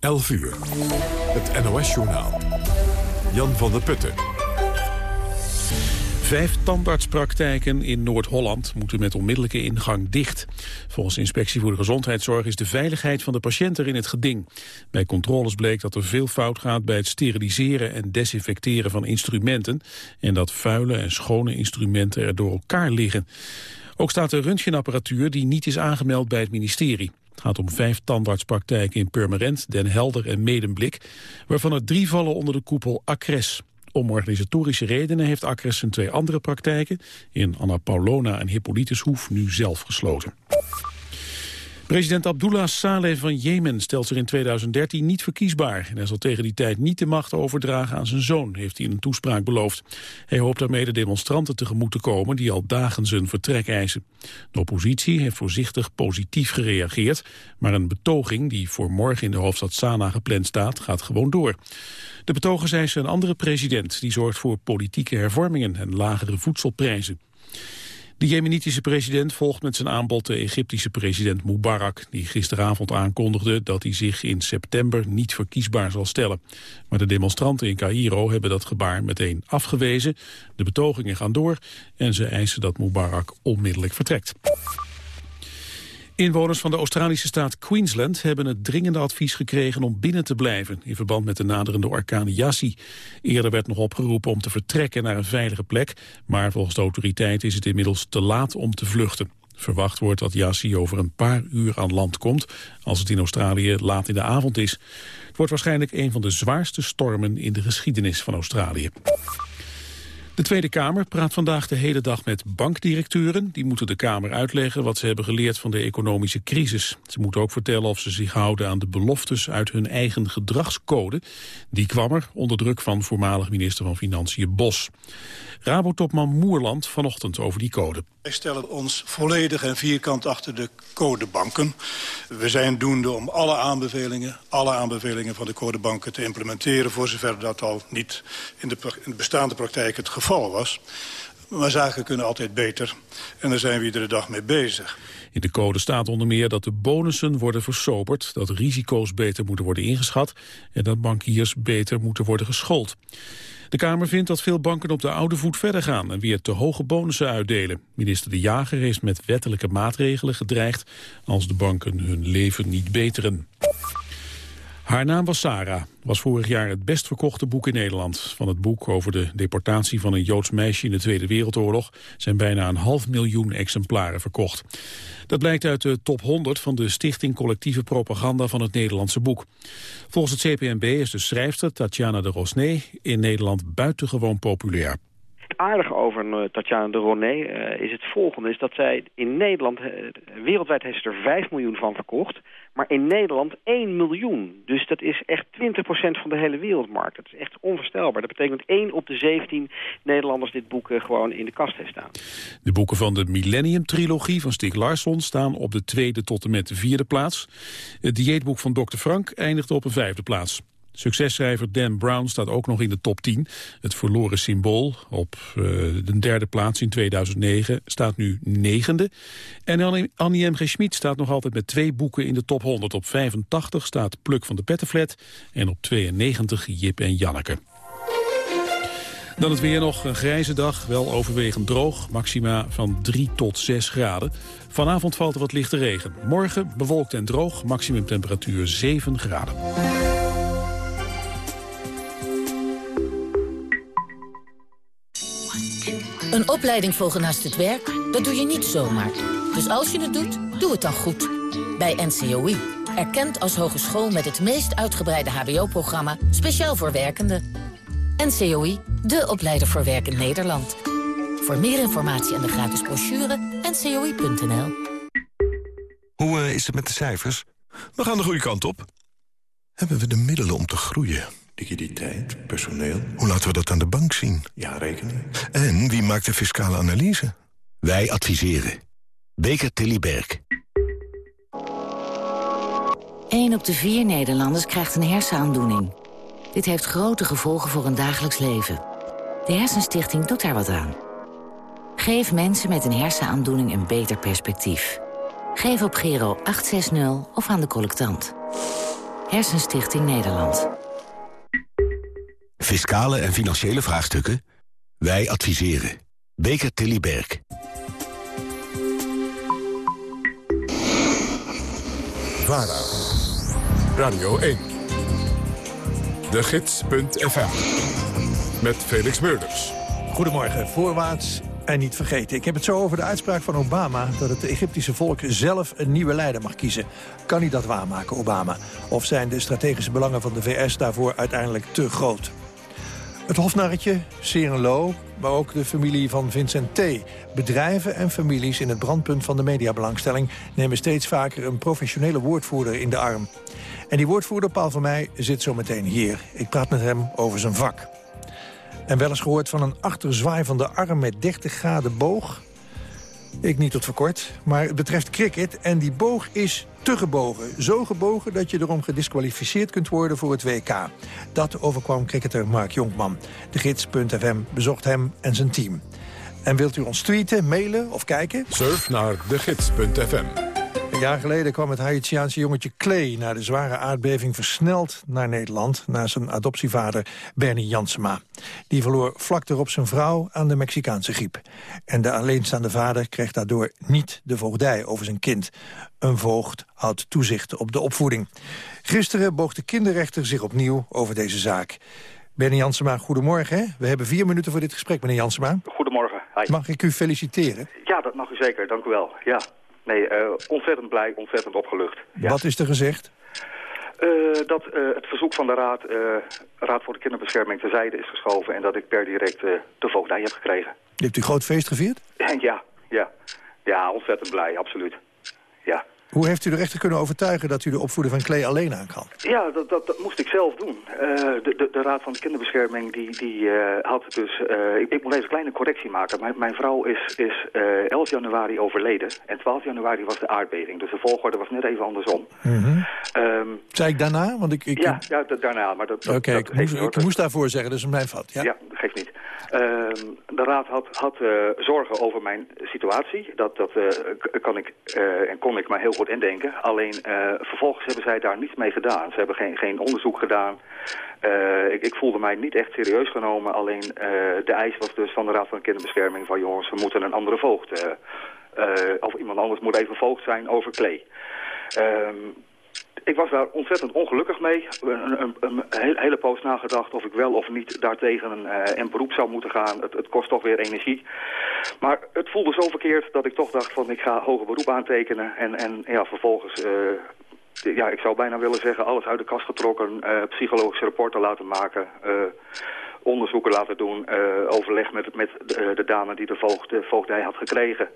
11 uur. Het NOS-journaal. Jan van der Putten. Vijf tandartspraktijken in Noord-Holland moeten met onmiddellijke ingang dicht. Volgens de Inspectie voor de Gezondheidszorg is de veiligheid van de patiënt er in het geding. Bij controles bleek dat er veel fout gaat bij het steriliseren en desinfecteren van instrumenten... en dat vuile en schone instrumenten er door elkaar liggen. Ook staat er röntgenapparatuur die niet is aangemeld bij het ministerie. Het gaat om vijf tandartspraktijken in Purmerend, Den Helder en Medemblik... waarvan er drie vallen onder de koepel Acres. Om organisatorische redenen heeft Acres zijn twee andere praktijken... in Anna Paulona en Hippolytushoef nu zelf gesloten. President Abdullah Saleh van Jemen stelt zich in 2013 niet verkiesbaar. En hij zal tegen die tijd niet de macht overdragen aan zijn zoon, heeft hij in een toespraak beloofd. Hij hoopt daarmee de demonstranten tegemoet te komen die al dagen zijn vertrek eisen. De oppositie heeft voorzichtig positief gereageerd, maar een betoging die voor morgen in de hoofdstad Sanaa gepland staat, gaat gewoon door. De betogers eisen een andere president die zorgt voor politieke hervormingen en lagere voedselprijzen. De jemenitische president volgt met zijn aanbod de Egyptische president Mubarak... die gisteravond aankondigde dat hij zich in september niet verkiesbaar zal stellen. Maar de demonstranten in Cairo hebben dat gebaar meteen afgewezen. De betogingen gaan door en ze eisen dat Mubarak onmiddellijk vertrekt. Inwoners van de Australische staat Queensland hebben het dringende advies gekregen om binnen te blijven in verband met de naderende orkaan Yassi. Eerder werd nog opgeroepen om te vertrekken naar een veilige plek, maar volgens de autoriteiten is het inmiddels te laat om te vluchten. Verwacht wordt dat Yassi over een paar uur aan land komt, als het in Australië laat in de avond is. Het wordt waarschijnlijk een van de zwaarste stormen in de geschiedenis van Australië. De Tweede Kamer praat vandaag de hele dag met bankdirecteuren. Die moeten de Kamer uitleggen wat ze hebben geleerd van de economische crisis. Ze moeten ook vertellen of ze zich houden aan de beloftes uit hun eigen gedragscode. Die kwam er onder druk van voormalig minister van Financiën Bos. Rabotopman Moerland vanochtend over die code. Wij stellen ons volledig en vierkant achter de codebanken. We zijn doende om alle aanbevelingen, alle aanbevelingen van de codebanken te implementeren... voor zover dat al niet in de, in de bestaande praktijk het geval was. Maar zaken kunnen altijd beter en daar zijn we iedere dag mee bezig. In de code staat onder meer dat de bonussen worden versoberd, dat risico's beter moeten worden ingeschat en dat bankiers beter moeten worden geschoold. De Kamer vindt dat veel banken op de oude voet verder gaan en weer te hoge bonussen uitdelen. Minister De Jager is met wettelijke maatregelen gedreigd als de banken hun leven niet beteren. Haar naam was Sarah, was vorig jaar het best verkochte boek in Nederland. Van het boek over de deportatie van een Joods meisje in de Tweede Wereldoorlog zijn bijna een half miljoen exemplaren verkocht. Dat blijkt uit de top 100 van de Stichting Collectieve Propaganda van het Nederlandse boek. Volgens het CPNB is de schrijfster Tatjana de Rosnay in Nederland buitengewoon populair aardige over uh, Tatjana de Roné uh, is het volgende. Is dat zij in Nederland, uh, wereldwijd heeft ze er 5 miljoen van verkocht. Maar in Nederland 1 miljoen. Dus dat is echt 20% van de hele wereldmarkt. Dat is echt onvoorstelbaar. Dat betekent dat 1 op de 17 Nederlanders dit boek gewoon in de kast heeft staan. De boeken van de Millennium-trilogie van Stieg Larsson staan op de tweede tot en met de vierde plaats. Het dieetboek van Dr. Frank eindigde op een vijfde plaats. Successchrijver Dan Brown staat ook nog in de top 10. Het verloren symbool op uh, de derde plaats in 2009 staat nu negende. En Annie M. G. Schmid staat nog altijd met twee boeken in de top 100. Op 85 staat Pluk van de Pettenflat en op 92 Jip en Janneke. Dan het weer nog een grijze dag, wel overwegend droog. Maxima van 3 tot 6 graden. Vanavond valt er wat lichte regen. Morgen bewolkt en droog, maximumtemperatuur 7 graden. Een opleiding volgen naast het werk, dat doe je niet zomaar. Dus als je het doet, doe het dan goed. Bij NCOI. Erkend als hogeschool met het meest uitgebreide hbo-programma... speciaal voor werkenden. NCOI, de opleider voor werk in Nederland. Voor meer informatie en de gratis brochure, ncoi.nl. Hoe uh, is het met de cijfers? We gaan de goede kant op. Hebben we de middelen om te groeien? Liquiditeit, personeel. Hoe laten we dat aan de bank zien? Ja, rekening. En wie maakt de fiscale analyse? Wij adviseren. Beker Tilly Berg. 1 op de vier Nederlanders krijgt een hersenaandoening. Dit heeft grote gevolgen voor hun dagelijks leven. De Hersenstichting doet daar wat aan. Geef mensen met een hersenaandoening een beter perspectief. Geef op Gero 860 of aan de collectant. Hersenstichting Nederland. Fiscale en financiële vraagstukken? Wij adviseren. Beker Tilly Berg. VARA. Radio 1. De Gids.fm. Met Felix Meurders. Goedemorgen, voorwaarts en niet vergeten. Ik heb het zo over de uitspraak van Obama... dat het Egyptische volk zelf een nieuwe leider mag kiezen. Kan hij dat waarmaken, Obama? Of zijn de strategische belangen van de VS daarvoor uiteindelijk te groot? Het hofnarretje, Lo, maar ook de familie van Vincent T. Bedrijven en families in het brandpunt van de mediabelangstelling... nemen steeds vaker een professionele woordvoerder in de arm. En die woordvoerder, Paul van mij, zit zo meteen hier. Ik praat met hem over zijn vak. En wel eens gehoord van een achterzwaai van de arm met 30 graden boog? Ik niet tot voor kort, maar het betreft cricket en die boog is te gebogen. Zo gebogen dat je erom gedisqualificeerd kunt worden voor het WK. Dat overkwam cricketer Mark Jonkman. De gids.fm bezocht hem en zijn team. En wilt u ons tweeten, mailen of kijken? Surf naar degids.fm. Een jaar geleden kwam het Haitiaanse jongetje Clay... na de zware aardbeving versneld naar Nederland... na zijn adoptievader Bernie Jansema. Die verloor vlak erop zijn vrouw aan de Mexicaanse griep. En de alleenstaande vader kreeg daardoor niet de voogdij over zijn kind. Een voogd houdt toezicht op de opvoeding. Gisteren boog de kinderrechter zich opnieuw over deze zaak. Bernie Jansema, goedemorgen. We hebben vier minuten voor dit gesprek, meneer Jansema. Goedemorgen. Hi. Mag ik u feliciteren? Ja, dat mag u zeker. Dank u wel. Ja. Nee, uh, ontzettend blij, ontzettend opgelucht. Ja. Wat is er gezegd? Uh, dat uh, het verzoek van de Raad, Raad voor de Kinderbescherming terzijde is geschoven... en dat ik per direct de voogdij heb gekregen. Hebt u groot feest gevierd? ja, ja. Ja, ontzettend blij, absoluut. Ja. Hoe heeft u de rechter kunnen overtuigen dat u de opvoeding van Klee alleen aan kan? Ja, dat, dat, dat moest ik zelf doen. Uh, de, de, de, Raad van de Kinderbescherming die, die uh, had dus... Uh, ik, ik, moet even een kleine correctie maken. Mijn, mijn vrouw is, is 11 januari overleden. En 12 januari was de aardbeving. Dus de volgorde was net even andersom. Mm -hmm. um, Zei ik daarna? Want ik, ik... Ja, ja daarna. Maar dat, okay, ik, moest, ik moest daarvoor zeggen. Is mijn fout. Ja, ja dat geeft niet. Ehm, de Raad had, had zorgen over mijn situatie. Dat, dat kan ik en kon ik maar heel goed indenken. Alleen uh, vervolgens hebben zij daar niets mee gedaan. Ze hebben geen, geen onderzoek gedaan. Uh, ik, ik, voelde mij niet echt serieus genomen. Alleen uh, de eis was dus van de Raad van Kinderbescherming van jongens, we moeten een andere voogd. of iemand anders moet even voogd zijn over Klee. Ehm, ik was daar ontzettend ongelukkig mee. Een, een, een, hele poos nagedacht of ik wel of niet daartegen een, een beroep zou moeten gaan. Het, het, kost toch weer energie. Maar het voelde zo verkeerd dat ik toch dacht van ik ga hoger beroep aantekenen. En, en ja, vervolgens... Uh, ja, ik zou bijna willen zeggen, alles uit de kast getrokken, uh, psychologische rapporten laten maken, onderzoeken laten doen, overleg met, met de, de, dame die de, voogd, de voogdij had gekregen.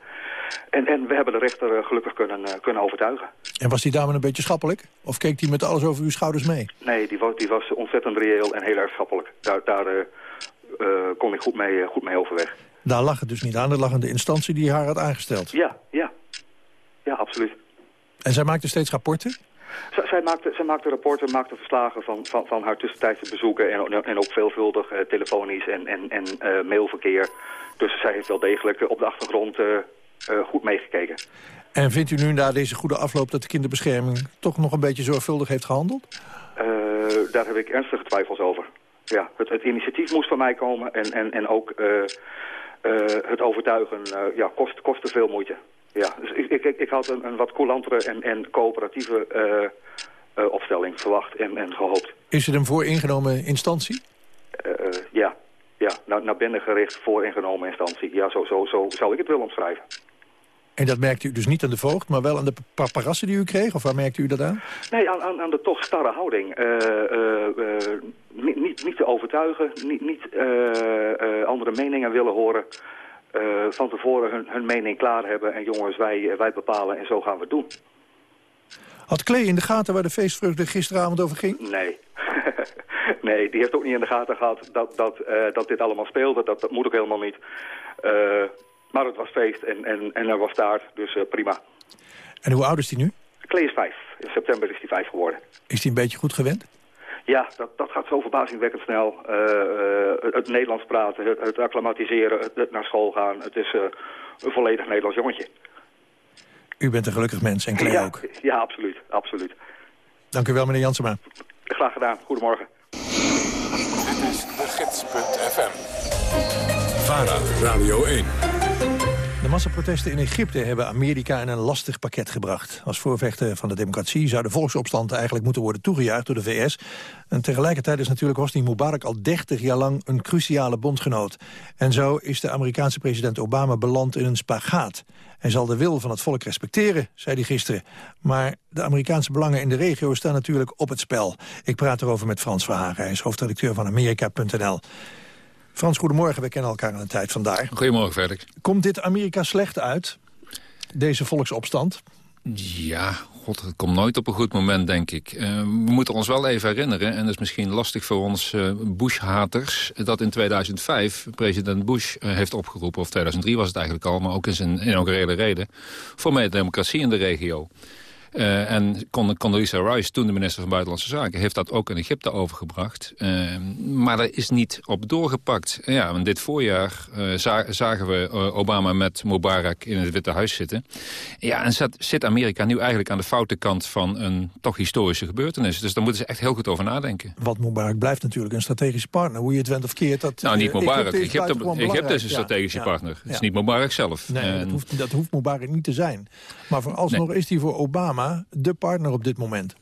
En, en we hebben de rechter gelukkig kunnen, kunnen overtuigen. En was die dame een beetje schappelijk? Of keek die met alles over uw schouders mee? Nee, die was, die was ontzettend reëel en heel erg schappelijk. Daar, daar kon ik goed mee, goed mee overweg. Daar lag het dus niet aan, er lag aan de instantie die haar had aangesteld. Ja, ja. Ja, absoluut. En zij maakte steeds rapporten? Z zij, maakte, zij maakte rapporten, maakte verslagen van, van, van haar tussentijdse bezoeken... en, en ook veelvuldig telefonisch en, en, en mailverkeer. Dus zij heeft wel degelijk op de achtergrond uh, goed meegekeken. En vindt u nu na deze goede afloop dat de kinderbescherming toch nog een beetje zorgvuldig heeft gehandeld? Uh, daar heb ik ernstige twijfels over. Ja, het, het, initiatief moest van mij komen en, en, en ook uh, het overtuigen ja, kost, kostte veel moeite. Ja, dus ik, ik, ik had een, een wat coulantere en, en coöperatieve opstelling verwacht en, en gehoopt. Is het een vooringenomen instantie? ja, ja, naar, naar binnen gericht vooringenomen instantie. Ja, zo, zo, zo zou ik het willen omschrijven. En dat merkte u dus niet aan de voogd, maar wel aan de paparazzen die u kreeg? Of waar merkte u dat aan? Nee, aan, aan, aan de toch starre houding. Uh, uh, uh, niet, niet, niet te overtuigen, niet, niet andere meningen willen horen. Van tevoren hun, hun mening klaar hebben en jongens, wij, wij bepalen en zo gaan we het doen. Had Klee in de gaten waar de feestvreugde gisteravond over ging? Nee. nee, die heeft ook niet in de gaten gehad dat, dat, dat dit allemaal speelde. Dat, dat moet ook helemaal niet. Maar het was feest en, en, en er was taart, dus uh, prima. En hoe oud is hij nu? Klee is vijf. In september is hij vijf geworden. Is hij een beetje goed gewend? Ja, dat, dat gaat zo verbazingwekkend snel. Uh, uh, het Nederlands praten, het, het acclimatiseren, het, het, naar school gaan. Het is een volledig Nederlands jongetje. U bent een gelukkig mens en ja, ook? Ja, absoluut. absoluut. Dank u wel, meneer Jansema. Graag gedaan. Goedemorgen. Dit is de gids.fm. VARA, Radio 1. De massaprotesten in Egypte hebben Amerika in een lastig pakket gebracht. Als voorvechter van de democratie zou de volksopstand eigenlijk moeten worden toegejuicht door de VS. En tegelijkertijd is natuurlijk Hosni Mubarak al 30 jaar lang een cruciale bondgenoot. En zo is de Amerikaanse president Obama beland in een spagaat. Hij zal de wil van het volk respecteren, zei hij gisteren. Maar de Amerikaanse belangen in de regio staan natuurlijk op het spel. Ik praat erover met Frans Verhagen, hij is hoofdredacteur van Amerika.nl. Frans, goedemorgen. We kennen elkaar aan de tijd vandaar. Goedemorgen, Felix. Komt dit Amerika slecht uit, deze volksopstand? Ja, god, het komt nooit op een goed moment, denk ik. Uh, we moeten ons wel even herinneren, en dat is misschien lastig voor ons uh, Bush-haters... dat in 2005 president Bush uh, heeft opgeroepen, of 2003 was het eigenlijk al... maar ook in zijn inaugurele reden, voor meer democratie in de regio. Uh, en Condoleezza Rice, toen de minister van Buitenlandse Zaken... heeft dat ook in Egypte overgebracht. Uh, maar daar is niet op doorgepakt. Ja, want dit voorjaar uh, zagen we Obama met Mubarak in het Witte Huis zitten. Ja, en zit, zit Amerika nu eigenlijk aan de foute kant van een toch historische gebeurtenis. Dus daar moeten ze echt heel goed over nadenken. Want Mubarak blijft natuurlijk een strategische partner. Hoe je het went of keert. Dat, nou, niet Mubarak. Egypte, Egypte, Egypte is een strategische ja, partner. Ja, het is niet Mubarak zelf. Nee, en... dat, hoeft, dat hoeft Mubarak niet te zijn. Maar vooralsnog nee. is hij voor Obama de partner op dit moment?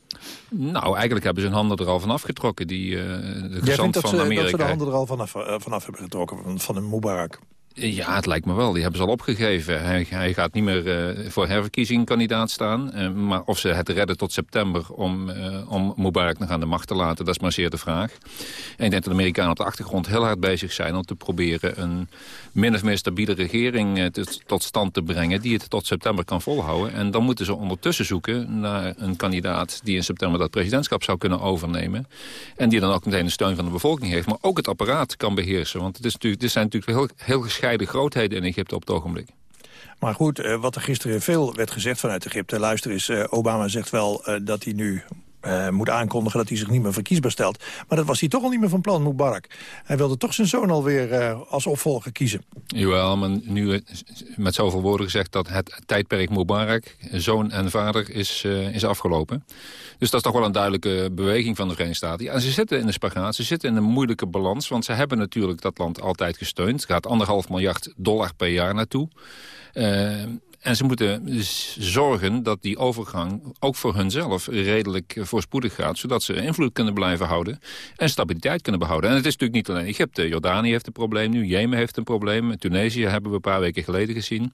Nou, eigenlijk hebben ze hun handen er al vanaf getrokken. Die, uh, de gezant van ze, Amerika. dat ze de handen er al vanaf, uh, vanaf hebben getrokken van, van een Mubarak? Ja, het lijkt me wel. Die hebben ze al opgegeven. Hij, gaat niet meer uh, voor herverkiezing kandidaat staan. Uh, maar of ze het redden tot september om, uh, om Mubarak nog aan de macht te laten... dat is maar zeer de vraag. En ik denk dat de Amerikanen op de achtergrond heel hard bezig zijn... om te proberen een min of meer stabiele regering tot stand te brengen... die het tot september kan volhouden. En dan moeten ze ondertussen zoeken naar een kandidaat... die in september dat presidentschap zou kunnen overnemen. En die dan ook meteen de steun van de bevolking heeft. Maar ook het apparaat kan beheersen. Want het, is natuurlijk, dit zijn natuurlijk heel, heel gescheiden grootheden in Egypte op het ogenblik. Maar goed, uh, wat er gisteren veel werd gezegd vanuit Egypte... luister eens, uh, Obama zegt wel uh, dat hij nu uh, moet aankondigen dat hij zich niet meer verkiesbaar stelt. Maar dat was hij toch al niet meer van plan, Mubarak. Hij wilde toch zijn zoon alweer uh, als opvolger kiezen. Jawel, maar nu met zoveel woorden gezegd dat het tijdperk Mubarak, zoon en vader, is, is afgelopen. Dus dat is toch wel een duidelijke beweging van de Verenigde Staten. Ja, ze zitten in de spagaat, ze zitten in een moeilijke balans, want ze hebben natuurlijk dat land altijd gesteund. Het gaat anderhalf miljard dollar per jaar naartoe. En ze moeten dus zorgen dat die overgang ook voor hunzelf redelijk voorspoedig gaat. Zodat ze invloed kunnen blijven houden en stabiliteit kunnen behouden. En het is natuurlijk niet alleen Egypte. Jordanië heeft een probleem nu, Jemen heeft een probleem. Tunesië hebben we een paar weken geleden gezien.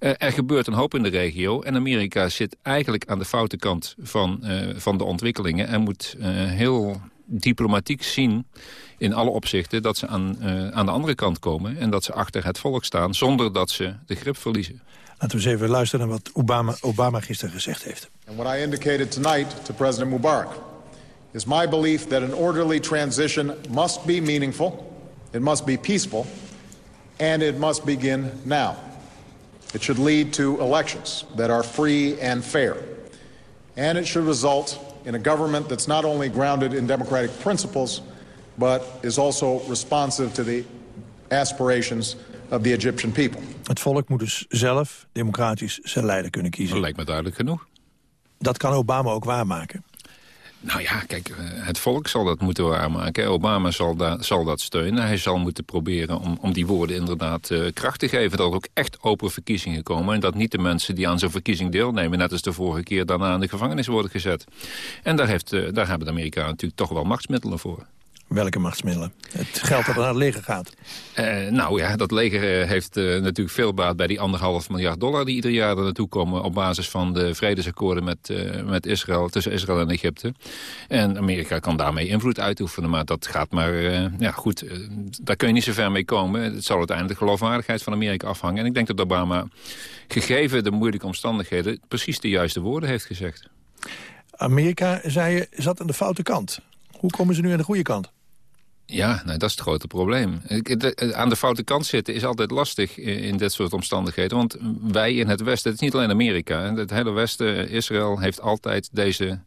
Uh, er gebeurt een hoop in de regio. En Amerika zit eigenlijk aan de foute kant van, uh, van de ontwikkelingen. En moet heel diplomatiek zien in alle opzichten dat ze aan, uh, aan de andere kant komen... en dat ze achter het volk staan zonder dat ze de grip verliezen. Laten we eens even luisteren naar wat Obama, Obama gisteren gezegd heeft. And what I indicated tonight to President Mubarak is my belief that an orderly transition must be meaningful, it must be peaceful, and it must begin now. It should lead to elections that are free and fair. And it should result in a government that's not only grounded in democratic principles, but is also responsive to the aspirations of the Egyptian people. Het volk moet dus zelf democratisch zijn leider kunnen kiezen. Dat lijkt me duidelijk genoeg. Dat kan Obama ook waarmaken. Nou ja, kijk, eh, het volk zal dat moeten waarmaken. Obama zal, da zal dat steunen. Hij zal moeten proberen om, om die woorden inderdaad uh, kracht te geven. Dat er ook echt open verkiezingen komen. En dat niet de mensen die aan zo'n verkiezing deelnemen... net als de vorige keer daarna in de gevangenis worden gezet. En daar, heeft, uh, daar hebben de Amerikanen natuurlijk toch wel machtsmiddelen voor. Welke machtsmiddelen? Het geld dat naar het leger gaat. Uh, nou ja, dat leger heeft uh, natuurlijk veel baat bij die anderhalf miljard dollar... die ieder jaar er naartoe komen op basis van de vredesakkoorden met, uh, met Israël... tussen Israël en Egypte. En Amerika kan daarmee invloed uitoefenen, maar dat gaat maar... ja goed, daar kun je niet zo ver mee komen. Het zal uiteindelijk de geloofwaardigheid van Amerika afhangen. En ik denk dat Obama, gegeven de moeilijke omstandigheden... precies de juiste woorden heeft gezegd. Amerika, zei je, zat aan de foute kant. Hoe komen ze nu aan de goede kant? Ja, nou, dat is het grote probleem. Aan de foute kant zitten is altijd lastig in dit soort omstandigheden. Want wij in het Westen, het is niet alleen Amerika. Het hele Westen, Israël, heeft altijd deze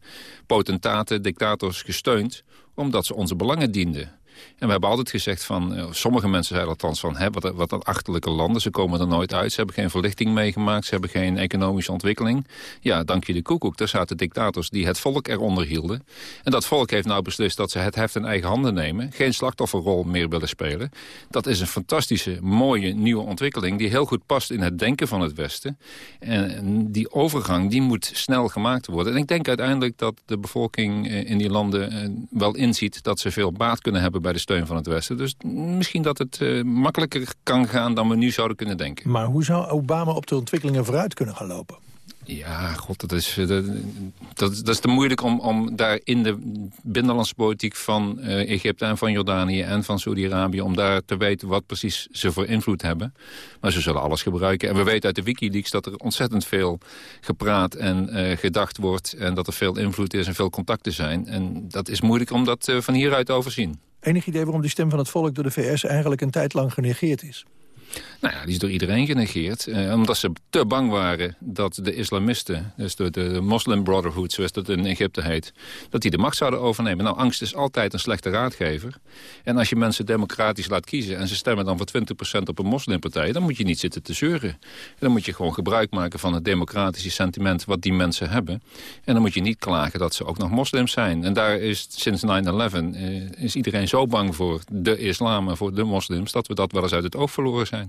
potentaten, dictators gesteund... omdat ze onze belangen dienden. En we hebben altijd gezegd van, uh, sommige mensen zeiden althans van... Hè, wat, wat een achterlijke landen, ze komen er nooit uit. Ze hebben geen verlichting meegemaakt, ze hebben geen economische ontwikkeling. Ja, dank je de koekoek. Daar zaten dictators die het volk eronder hielden. En dat volk heeft nou beslist dat ze het heft in eigen handen nemen. Geen slachtofferrol meer willen spelen. Dat is een fantastische, mooie, nieuwe ontwikkeling... die heel goed past in het denken van het Westen. En die overgang, die moet snel gemaakt worden. En ik denk uiteindelijk dat de bevolking eh, in die landen eh, wel inziet... dat ze veel baat kunnen hebben bij de steun van het Westen. Dus misschien dat het uh, makkelijker kan gaan dan we nu zouden kunnen denken. Maar hoe zou Obama op de ontwikkelingen vooruit kunnen gaan lopen? Ja, god, dat is, eh, dat, dat, dat is te moeilijk om, om daar in de binnenlandse politiek van uh, Egypte en van Jordanië en van Saudi-Arabië... om daar te weten wat precies ze voor invloed hebben. Maar ze zullen alles gebruiken. En we weten uit de Wikileaks dat er ontzettend veel gepraat en uh, gedacht wordt... en dat er veel invloed is en veel contacten zijn. En dat is moeilijk om dat uh, van hieruit te overzien. Enig idee waarom die stem van het volk door de VS eigenlijk een tijd lang genegeerd is? Nou ja, die is door iedereen genegeerd. Eh, omdat ze te bang waren dat de islamisten, dus de, de Muslim Brotherhood, zoals dat in Egypte heet, dat die de macht zouden overnemen. Nou, angst is altijd een slechte raadgever. En als je mensen democratisch laat kiezen en ze stemmen dan voor 20% op een moslimpartij, dan moet je niet zitten te zeuren. dan moet je gewoon gebruik maken van het democratische sentiment wat die mensen hebben. En dan moet je niet klagen dat ze ook nog moslims zijn. En daar is sinds 9-11 uh, is iedereen zo bang voor de islam en voor de moslims, dat we dat wel eens uit het oog verloren zijn.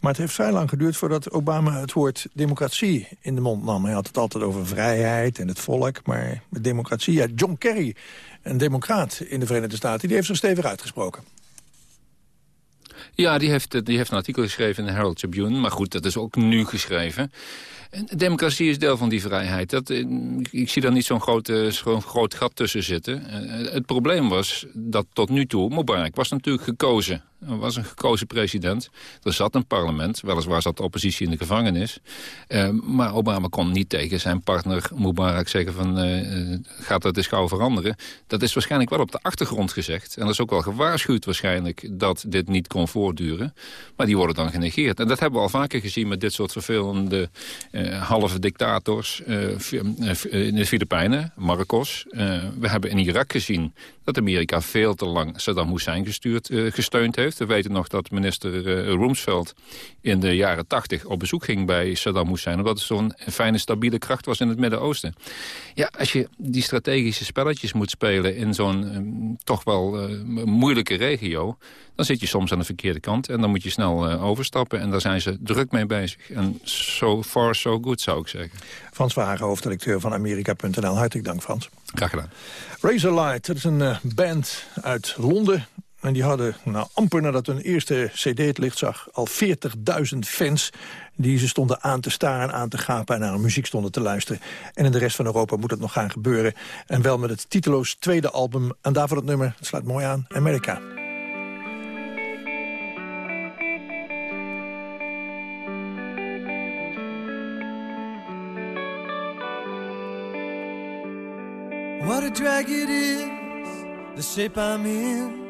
Maar het heeft vrij lang geduurd voordat Obama het woord democratie in de mond nam. Hij had het altijd over vrijheid en het volk, maar democratie... Ja, John Kerry, een democraat in de Verenigde Staten, die heeft zo stevig uitgesproken. Ja, die heeft, die heeft een artikel geschreven in de Herald Tribune. Maar goed, dat is ook nu geschreven. En democratie is deel van die vrijheid. Dat, eh, ik zie daar niet zo'n groot, zo'n groot gat tussen zitten. Eh, het probleem was dat tot nu toe, Mubarak was natuurlijk gekozen er was een gekozen president. Er zat een parlement. Weliswaar zat de oppositie in de gevangenis. Uh, maar Obama kon niet tegen zijn partner Mubarak zeggen van... Uh, gaat dat eens gauw veranderen. Dat is waarschijnlijk wel op de achtergrond gezegd. En er is ook wel gewaarschuwd waarschijnlijk dat dit niet kon voortduren. Maar die worden dan genegeerd. En dat hebben we al vaker gezien met dit soort vervelende uh, halve dictators. in de Filipijnen, Marcos. we hebben in Irak gezien dat Amerika veel te lang Saddam Hussein gestuurd, gesteund heeft. We weten nog dat minister uh, Rumsfeld in de jaren tachtig op bezoek ging bij Saddam Hussein. Omdat het zo'n fijne, stabiele kracht was in het Midden-Oosten. Ja, als je die strategische spelletjes moet spelen in zo'n uh, toch wel uh, moeilijke regio... dan zit je soms aan de verkeerde kant en dan moet je snel overstappen. En daar zijn ze druk mee bezig. En so far so good, zou ik zeggen. Frans Verhagen, hoofdredacteur van Amerika.nl. Hartelijk dank, Frans. Graag gedaan. Razorlight, dat is een band uit Londen. En die hadden nou, amper nadat hun eerste cd het licht zag... al 40.000 fans die ze stonden aan te staren en aan te gapen... en naar hun muziek stonden te luisteren. En in de rest van Europa moet het nog gaan gebeuren. En wel met het titeloos tweede album. En daarvoor het nummer, het sluit mooi aan, Amerika. What a drag it is, the shape I'm in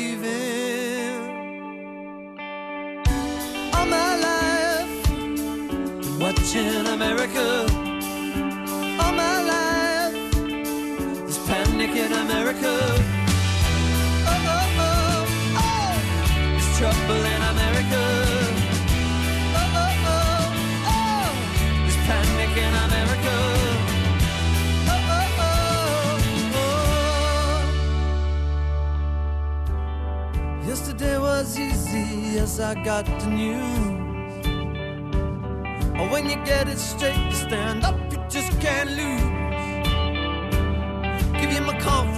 I got the news. Or when you get it straight, you stand up, you just can't lose. Give you my confidence,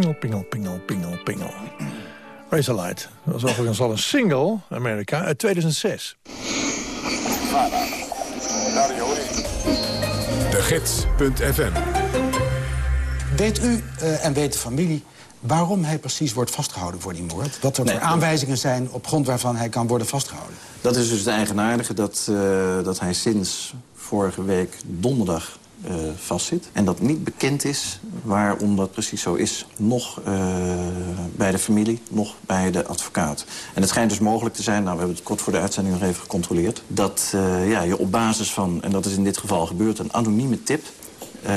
Pingel, pingel, pingel, pingel, pingel. Razorlight. Dat was overigens al een single, Amerika, uit 2006. De Gids.fm Weet u eh, en weet de familie waarom hij precies wordt vastgehouden voor die moord? Wat er Nee, voor aanwijzingen zijn op grond waarvan hij kan worden vastgehouden? Dat is dus het eigenaardige dat, eh, dat hij sinds vorige week donderdag eh, vastzit. En dat niet bekend is waarom dat precies zo is. Nog eh, bij de familie, nog bij de advocaat. En het schijnt dus mogelijk te zijn, nou, we hebben het kort voor de uitzending nog even gecontroleerd... dat eh, ja, je op basis van, en dat is in dit geval gebeurd, een anonieme tip... eh,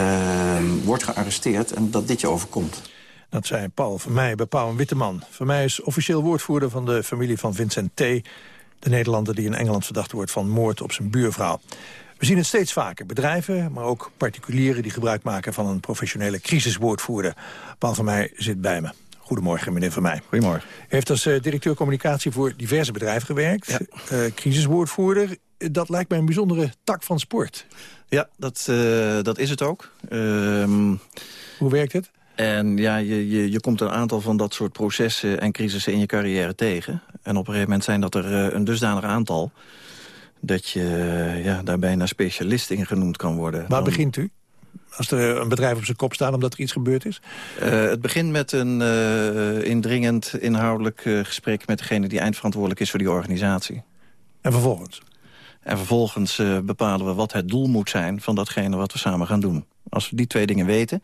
wordt gearresteerd en dat dit je overkomt. Dat zei Paul van mij bij Pauw en Witteman. Van mij is officieel woordvoerder van de familie van Vincent T. De Nederlander die in Engeland verdacht wordt van moord op zijn buurvrouw. We zien het steeds vaker. Bedrijven, maar ook particulieren die gebruik maken van een professionele crisiswoordvoerder. Paul van mij zit bij me. Goedemorgen, meneer Van Mij. Goedemorgen. U heeft als eh, directeur communicatie voor diverse bedrijven gewerkt. Eh, crisiswoordvoerder, dat lijkt mij een bijzondere tak van sport. Ja, dat, eh, dat is het ook. Ehm, Hoe werkt het? En ja, je, je, je komt een aantal van dat soort processen en crisissen in je carrière tegen. En op een gegeven moment zijn dat er eh, een dusdanig aantal... dat je ja, daar bijna specialist in genoemd kan worden. Waar Dan- begint u? Als er een bedrijf op zijn kop staat omdat er iets gebeurd is? Eh, het begint met een eh, indringend inhoudelijk eh, gesprek... met degene die eindverantwoordelijk is voor die organisatie. En vervolgens? En vervolgens bepalen we wat het doel moet zijn van datgene wat we samen gaan doen. Als we die twee dingen weten,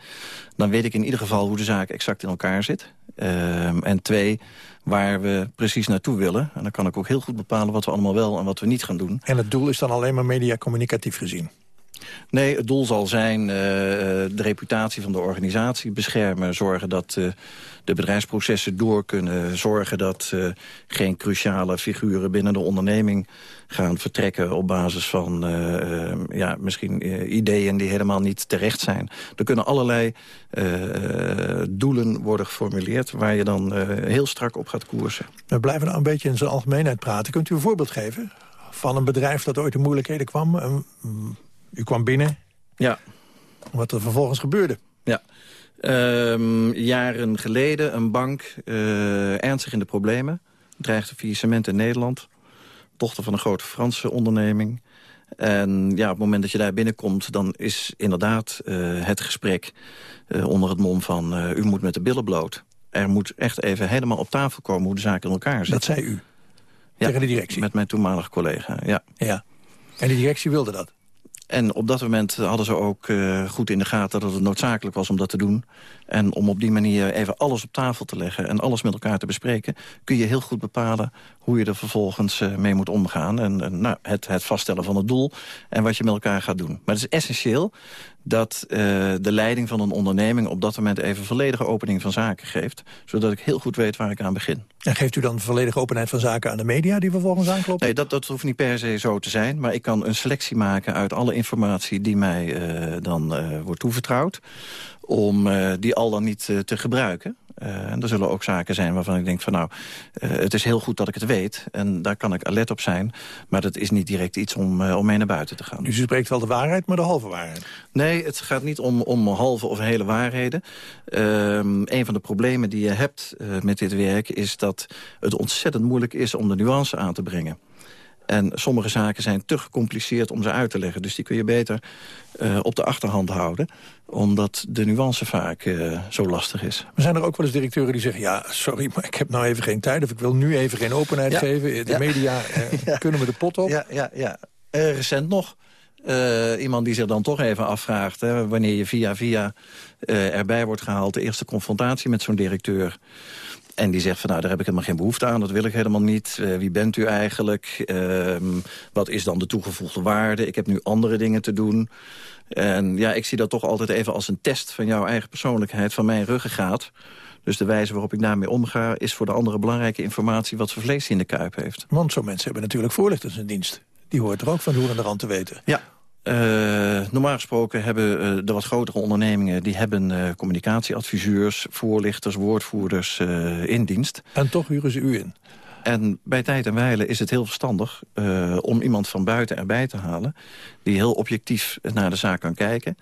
dan weet ik in ieder geval hoe de zaak exact in elkaar zit. Ehm, en twee, waar we precies naartoe willen. En dan kan ik ook heel goed bepalen wat we allemaal wel en wat we niet gaan doen. En het doel is dan alleen maar mediacommunicatief gezien? Nee, het doel zal zijn eh, de reputatie van de organisatie beschermen. Zorgen dat eh, de bedrijfsprocessen door kunnen. Zorgen dat eh, geen cruciale figuren binnen de onderneming gaan vertrekken... op basis van eh, eh, ja, misschien eh, ideeën die helemaal niet terecht zijn. Er kunnen allerlei eh, doelen worden geformuleerd... waar je dan eh, heel strak op gaat koersen. We blijven nou een beetje in zijn algemeenheid praten. Kunt u een voorbeeld geven van een bedrijf dat ooit in moeilijkheden kwam? U kwam binnen. Ja. Wat er vervolgens gebeurde. Ja. Ehm, jaren geleden een bank eh, ernstig in de problemen. Dreigde faillissement in Nederland. Dochter van een grote Franse onderneming. En ja, op het moment dat je daar binnenkomt... dan is inderdaad eh, het gesprek eh, onder het mom van... u moet met de billen bloot. Er moet echt even helemaal op tafel komen hoe de zaak in elkaar zit. Dat zei u? Ja, tegen de directie? Met mijn toenmalige collega, ja. ja. En de directie wilde dat? En op dat moment hadden ze ook eh, goed in de gaten dat het noodzakelijk was om dat te doen. En om op die manier even alles op tafel te leggen en alles met elkaar te bespreken... kun je heel goed bepalen hoe je er vervolgens eh, mee moet omgaan. En, nou, het, het vaststellen van het doel en wat je met elkaar gaat doen. Maar het is essentieel dat eh, de leiding van een onderneming... op dat moment even volledige opening van zaken geeft. Zodat ik heel goed weet waar ik aan begin. En geeft u dan volledige openheid van zaken aan de media die vervolgens aankloppen? Nee, dat, dat hoeft niet per se zo te zijn. Maar ik kan een selectie maken uit alle informatie die mij eh, dan wordt toevertrouwd. Om eh, die al dan niet eh, te gebruiken. Uh, en er zullen ook zaken zijn waarvan ik denk van nou, uh, het is heel goed dat ik het weet. En daar kan ik alert op zijn. Maar dat is niet direct iets om, uh, om mee naar buiten te gaan. Dus u spreekt wel de waarheid, maar de halve waarheid? Nee, het gaat niet om, om halve of hele waarheden. Ehm, een van de problemen die je hebt met dit werk is dat het ontzettend moeilijk is om de nuance aan te brengen. En sommige zaken zijn te gecompliceerd om ze uit te leggen. Dus die kun je beter uh, op de achterhand houden. Omdat de nuance vaak uh, zo lastig is. Maar zijn er ook wel eens directeuren die zeggen... ja, sorry, maar ik heb nou even geen tijd... of ik wil nu even geen openheid ja. geven. De ja. media uh, kunnen we de pot op. Ja, ja, ja. recent nog. iemand die zich dan toch even afvraagt... Hè, wanneer je via via erbij wordt gehaald... de eerste confrontatie met zo'n directeur... En die zegt van nou, daar heb ik helemaal geen behoefte aan. Dat wil ik helemaal niet. Uh, wie bent u eigenlijk? Uh, wat is dan de toegevoegde waarde? Ik heb nu andere dingen te doen. En ja, ik zie dat toch altijd even als een test van jouw eigen persoonlijkheid, van mijn ruggengraat. Dus de wijze waarop ik daarmee omga... is voor de andere belangrijke informatie wat voor vlees in de kuip heeft. Want zo'n mensen hebben natuurlijk voorlichters in dienst. Die hoort er ook van hoe en de rand te weten. Ja, uh, normaal gesproken hebben uh, de wat grotere ondernemingen... die hebben uh, communicatieadviseurs, voorlichters, woordvoerders in dienst. En toch huren ze u in? En bij tijd en wijle is het heel verstandig om iemand van buiten erbij te halen... die heel objectief naar de zaak kan kijken.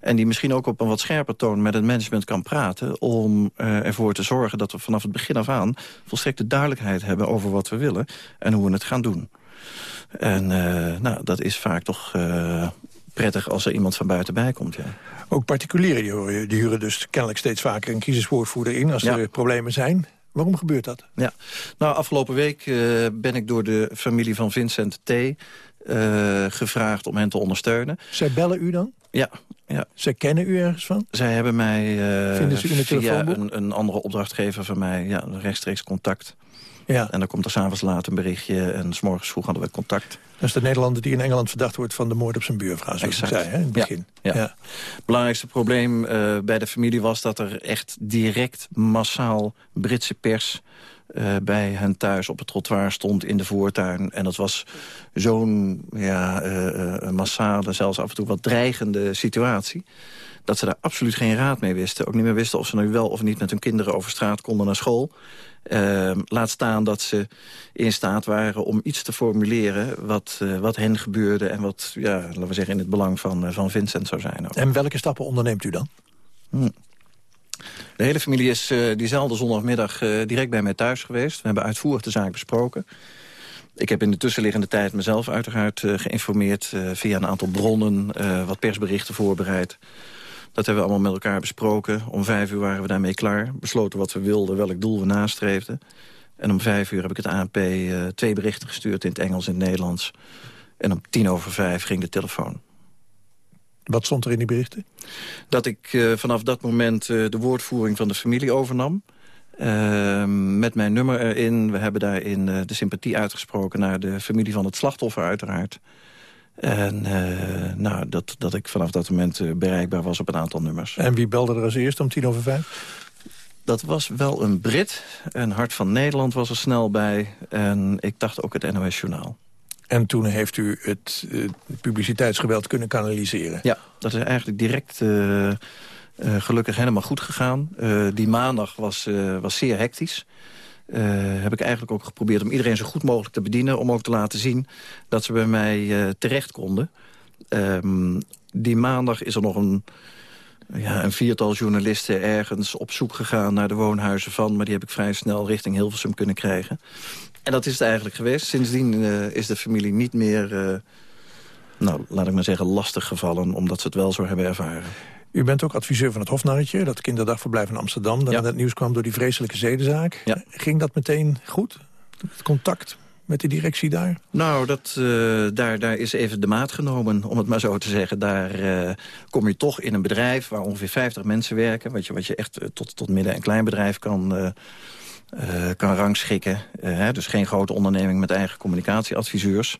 En die misschien ook op een wat scherper toon met het management kan praten... om ervoor te zorgen dat we vanaf het begin af aan... volstrekte duidelijkheid hebben over wat we willen en hoe we het gaan doen. En uh, nou, dat is vaak toch uh, prettig als er iemand van buiten bij komt. Ja. Ook particulieren die huren, die huren dus kennelijk steeds vaker een crisiswoordvoerder in... als ja. er problemen zijn. Waarom gebeurt dat? Ja, nou, afgelopen week uh, ben ik door de familie van Vincent T. gevraagd om hen te ondersteunen. Zij bellen u dan? Ja, ja. Zij kennen u ergens van? Zij hebben mij Vinden ze u in het via een, een andere opdrachtgever van mij ja, rechtstreeks contact. Ja. En dan komt er s'avonds laat een berichtje en s morgens vroeg hadden we contact. Dat is de Nederlander die in Engeland verdacht wordt van de moord op zijn buurvrouw, zoals ik zei hè, in het begin. Ja, ja. ja. Het belangrijkste probleem uh, bij de familie was dat er echt direct massaal Britse pers... Uh, bij hen thuis op het trottoir stond in de voortuin. En dat was zo'n ja, uh, massale, zelfs af en toe wat dreigende situatie dat ze daar absoluut geen raad mee wisten. Ook niet meer wisten of ze nu wel of niet met hun kinderen over straat konden naar school. Uh, laat staan dat ze in staat waren om iets te formuleren... wat, uh, wat hen gebeurde en wat, ja, laten we zeggen, in het belang van, uh, van Vincent zou zijn. Ook. En welke stappen onderneemt u dan? Hm. De hele familie is diezelfde zondagmiddag direct bij mij thuis geweest. We hebben uitvoerig de zaak besproken. Ik heb in de tussenliggende tijd mezelf uiteraard geïnformeerd... via een aantal bronnen, wat persberichten voorbereid... Dat hebben we allemaal met elkaar besproken. Om vijf uur waren we daarmee klaar. Besloten wat we wilden, welk doel we nastreefden. En om vijf uur heb ik het ANP uh, twee berichten gestuurd in het Engels en het Nederlands. En om tien over vijf ging de telefoon. Wat stond er in die berichten? Dat ik uh, vanaf dat moment uh, de woordvoering van de familie overnam. Uh, met mijn nummer erin. We hebben daarin de sympathie uitgesproken naar de familie van het slachtoffer uiteraard. En uh, nou, dat, dat ik vanaf dat moment uh, bereikbaar was op een aantal nummers. En wie belde er als eerste om tien over vijf? Dat was wel een Brit. Een Hart van Nederland was er snel bij. En ik dacht ook het NOS-journaal. En toen heeft u het uh, publiciteitsgeweld kunnen kanaliseren? Ja, dat is eigenlijk direct uh, gelukkig helemaal goed gegaan. die maandag was, was zeer hectisch. Uh, heb ik eigenlijk ook geprobeerd om iedereen zo goed mogelijk te bedienen... om ook te laten zien dat ze bij mij uh, terecht konden. Um, die maandag is er nog een, ja, een viertal journalisten ergens op zoek gegaan... naar de woonhuizen van, maar die heb ik vrij snel richting Hilversum kunnen krijgen. En dat is het eigenlijk geweest. Sindsdien uh, is de familie niet meer, nou, laat ik maar zeggen, lastig gevallen... omdat ze het wel zo hebben ervaren. U bent ook adviseur van het Hofnarretje, dat kinderdagverblijf in Amsterdam... dat ja. het nieuws kwam door die vreselijke zedenzaak. Ja. Ging dat meteen goed? Het contact met de directie daar? Nou, dat, uh, daar, daar is even de maat genomen, om het maar zo te zeggen. Daar uh, kom je toch in een bedrijf waar ongeveer 50 mensen werken... wat je, wat je echt uh, tot, tot midden- en kleinbedrijf kan, kan rangschikken. Hè? Dus geen grote onderneming met eigen communicatieadviseurs.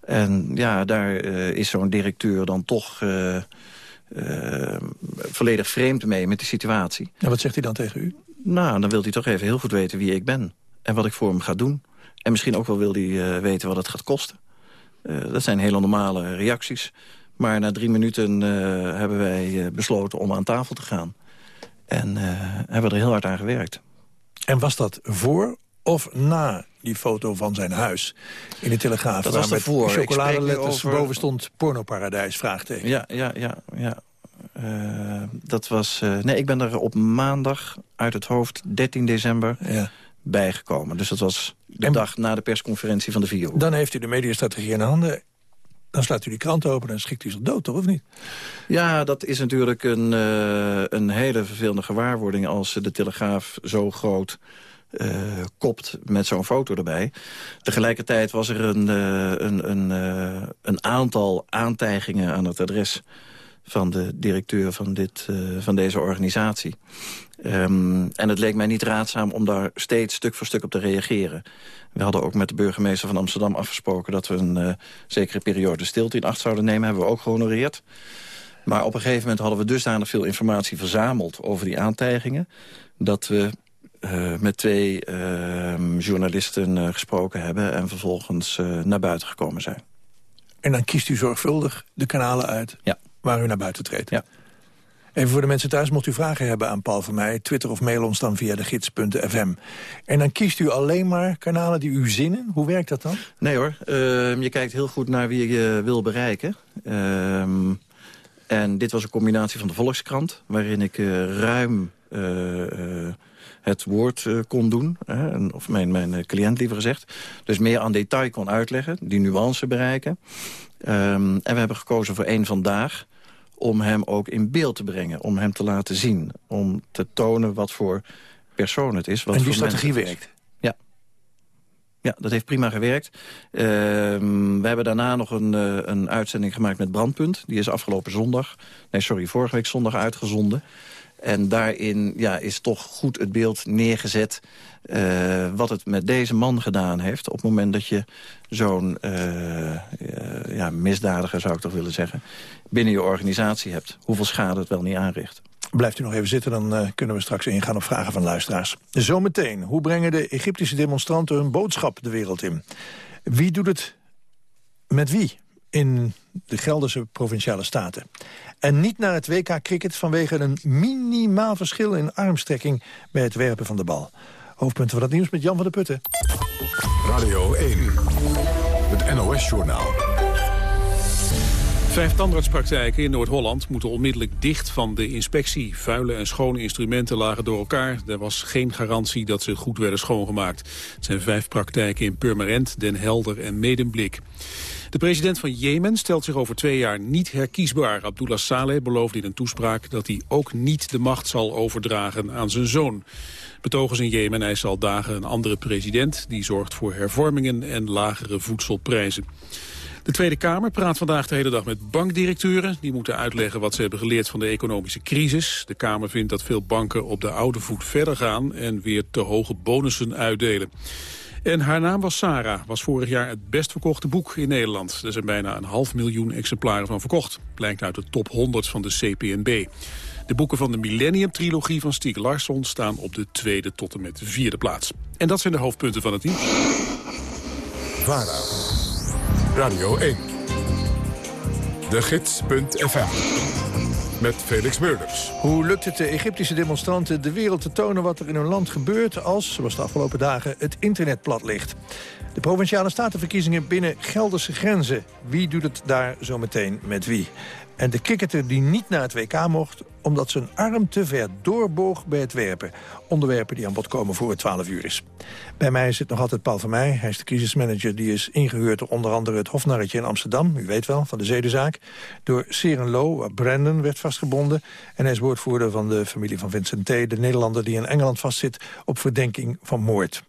En ja, daar is zo'n directeur dan toch... Uh, volledig vreemd mee met de situatie. En wat zegt hij dan tegen u? Nou, dan wil hij toch even heel goed weten wie ik ben. En wat ik voor hem ga doen. En misschien ook wel wil hij uh, weten wat het gaat kosten. Uh, dat zijn hele normale reacties. Maar na drie minuten hebben wij besloten om aan tafel te gaan. En hebben er heel hard aan gewerkt. En was dat voor of na die foto van zijn huis in de Telegraaf? Dat was ervoor. chocoladeletters over... boven stond pornoparadijs, vraagteken. Ja, ja, ja. ja. Uh, dat was... Uh, nee, ik ben er op maandag uit het hoofd, 13 december... Ja bijgekomen. Dus dat was de dag na de persconferentie van de VIO. Dan heeft u de mediastrategie in handen. Dan slaat u die krant open en schikt u zich dood, toch? Of niet? Ja, dat is natuurlijk een, uh, een hele vervelende gewaarwording... als de Telegraaf zo groot uh, kopt met zo'n foto erbij. Tegelijkertijd was er een, uh, een, een, een aantal aantijgingen aan het adres van de directeur van, dit, van deze organisatie. Um, en het leek mij niet raadzaam om daar steeds stuk voor stuk op te reageren. We hadden ook met de burgemeester van Amsterdam afgesproken... dat we een zekere periode stilte in acht zouden nemen. Hebben we ook gehonoreerd. Maar op een gegeven moment hadden we dusdanig veel informatie verzameld... over die aantijgingen, dat we uh, met twee uh, journalisten uh, gesproken hebben... en vervolgens naar buiten gekomen zijn. En dan kiest u zorgvuldig de kanalen uit ja. waar u naar buiten treedt? Ja. Even voor de mensen thuis, mocht u vragen hebben aan Paul van mij... twitter of mail ons dan via de gids.fm. En dan kiest u alleen maar kanalen die u zinnen? Hoe werkt dat dan? Nee hoor, uh, je kijkt heel goed naar wie je wil bereiken. Uh, en dit was een combinatie van de Volkskrant... waarin ik ruim het woord kon doen. of mijn, mijn cliënt liever gezegd. Dus meer aan detail kon uitleggen, die nuance bereiken. Um, en we hebben gekozen voor één vandaag om hem ook in beeld te brengen. Om hem te laten zien. Om te tonen wat voor persoon het is. Wat en die strategie werkt? Ja. Ja, dat heeft prima gewerkt. Uh, we hebben daarna nog een, uh, een uitzending gemaakt met Brandpunt. Die is afgelopen zondag, nee sorry, vorige week zondag uitgezonden. En daarin ja, is toch goed het beeld neergezet... Uh, wat het met deze man gedaan heeft... op het moment dat je zo'n uh, uh, ja, misdadiger, zou ik toch willen zeggen... binnen je organisatie hebt. Hoeveel schade het wel niet aanricht. Blijft u nog even zitten, dan kunnen we straks ingaan op vragen van luisteraars. Zometeen, hoe brengen de Egyptische demonstranten hun boodschap de wereld in? Wie doet het met wie in de Gelderse Provinciale Staten? En niet naar het WK Cricket vanwege een minimaal verschil in armstrekking bij het werpen van de bal. Hoofdpunten van het nieuws met Jan van der Putten. Radio 1, het NOS-journaal. Vijf tandartspraktijken in Noord-Holland moeten onmiddellijk dicht van de inspectie. Vuile en schone instrumenten lagen door elkaar. Er was geen garantie dat ze goed werden schoongemaakt. Het zijn vijf praktijken in Purmerend, Den Helder en Medemblik. De president van Jemen stelt zich over twee jaar niet herkiesbaar. Abdullah Saleh beloofde in een toespraak dat hij ook niet de macht zal overdragen aan zijn zoon. Betogers in Jemen eisen al dagen een andere president... die zorgt voor hervormingen en lagere voedselprijzen. De Tweede Kamer praat vandaag de hele dag met bankdirecteuren. Die moeten uitleggen wat ze hebben geleerd van de economische crisis. De Kamer vindt dat veel banken op de oude voet verder gaan... en weer te hoge bonussen uitdelen. En haar naam was Sarah, was vorig jaar het best verkochte boek in Nederland. Er zijn bijna een half miljoen exemplaren van verkocht. Blijkt uit de top 100 van de CPNB. De boeken van de Millennium-trilogie van Stieg Larsson staan op de tweede tot en met de vierde plaats. En dat zijn de hoofdpunten van het nieuws. VARA, Radio 1, de gids.fm, met Felix Meurders. Hoe lukt het de Egyptische demonstranten de wereld te tonen wat er in hun land gebeurt als, zoals de afgelopen dagen, het internet plat ligt? De Provinciale Statenverkiezingen binnen Gelderse grenzen. Wie doet het daar zometeen met wie? En de cricketer die niet naar het WK mocht... omdat zijn arm te ver doorboog bij het werpen. Onderwerpen die aan bod komen voor het 12 uur is. Bij mij zit nog altijd Paul van Meij. Hij is de crisismanager die is ingehuurd door onder andere het Hofnarretje in Amsterdam. U weet wel, van de zedenzaak. Door Serenlo, waar Brandon werd vastgebonden. En hij is woordvoerder van de familie van Vincent T. De Nederlander die in Engeland vastzit op verdenking van moord.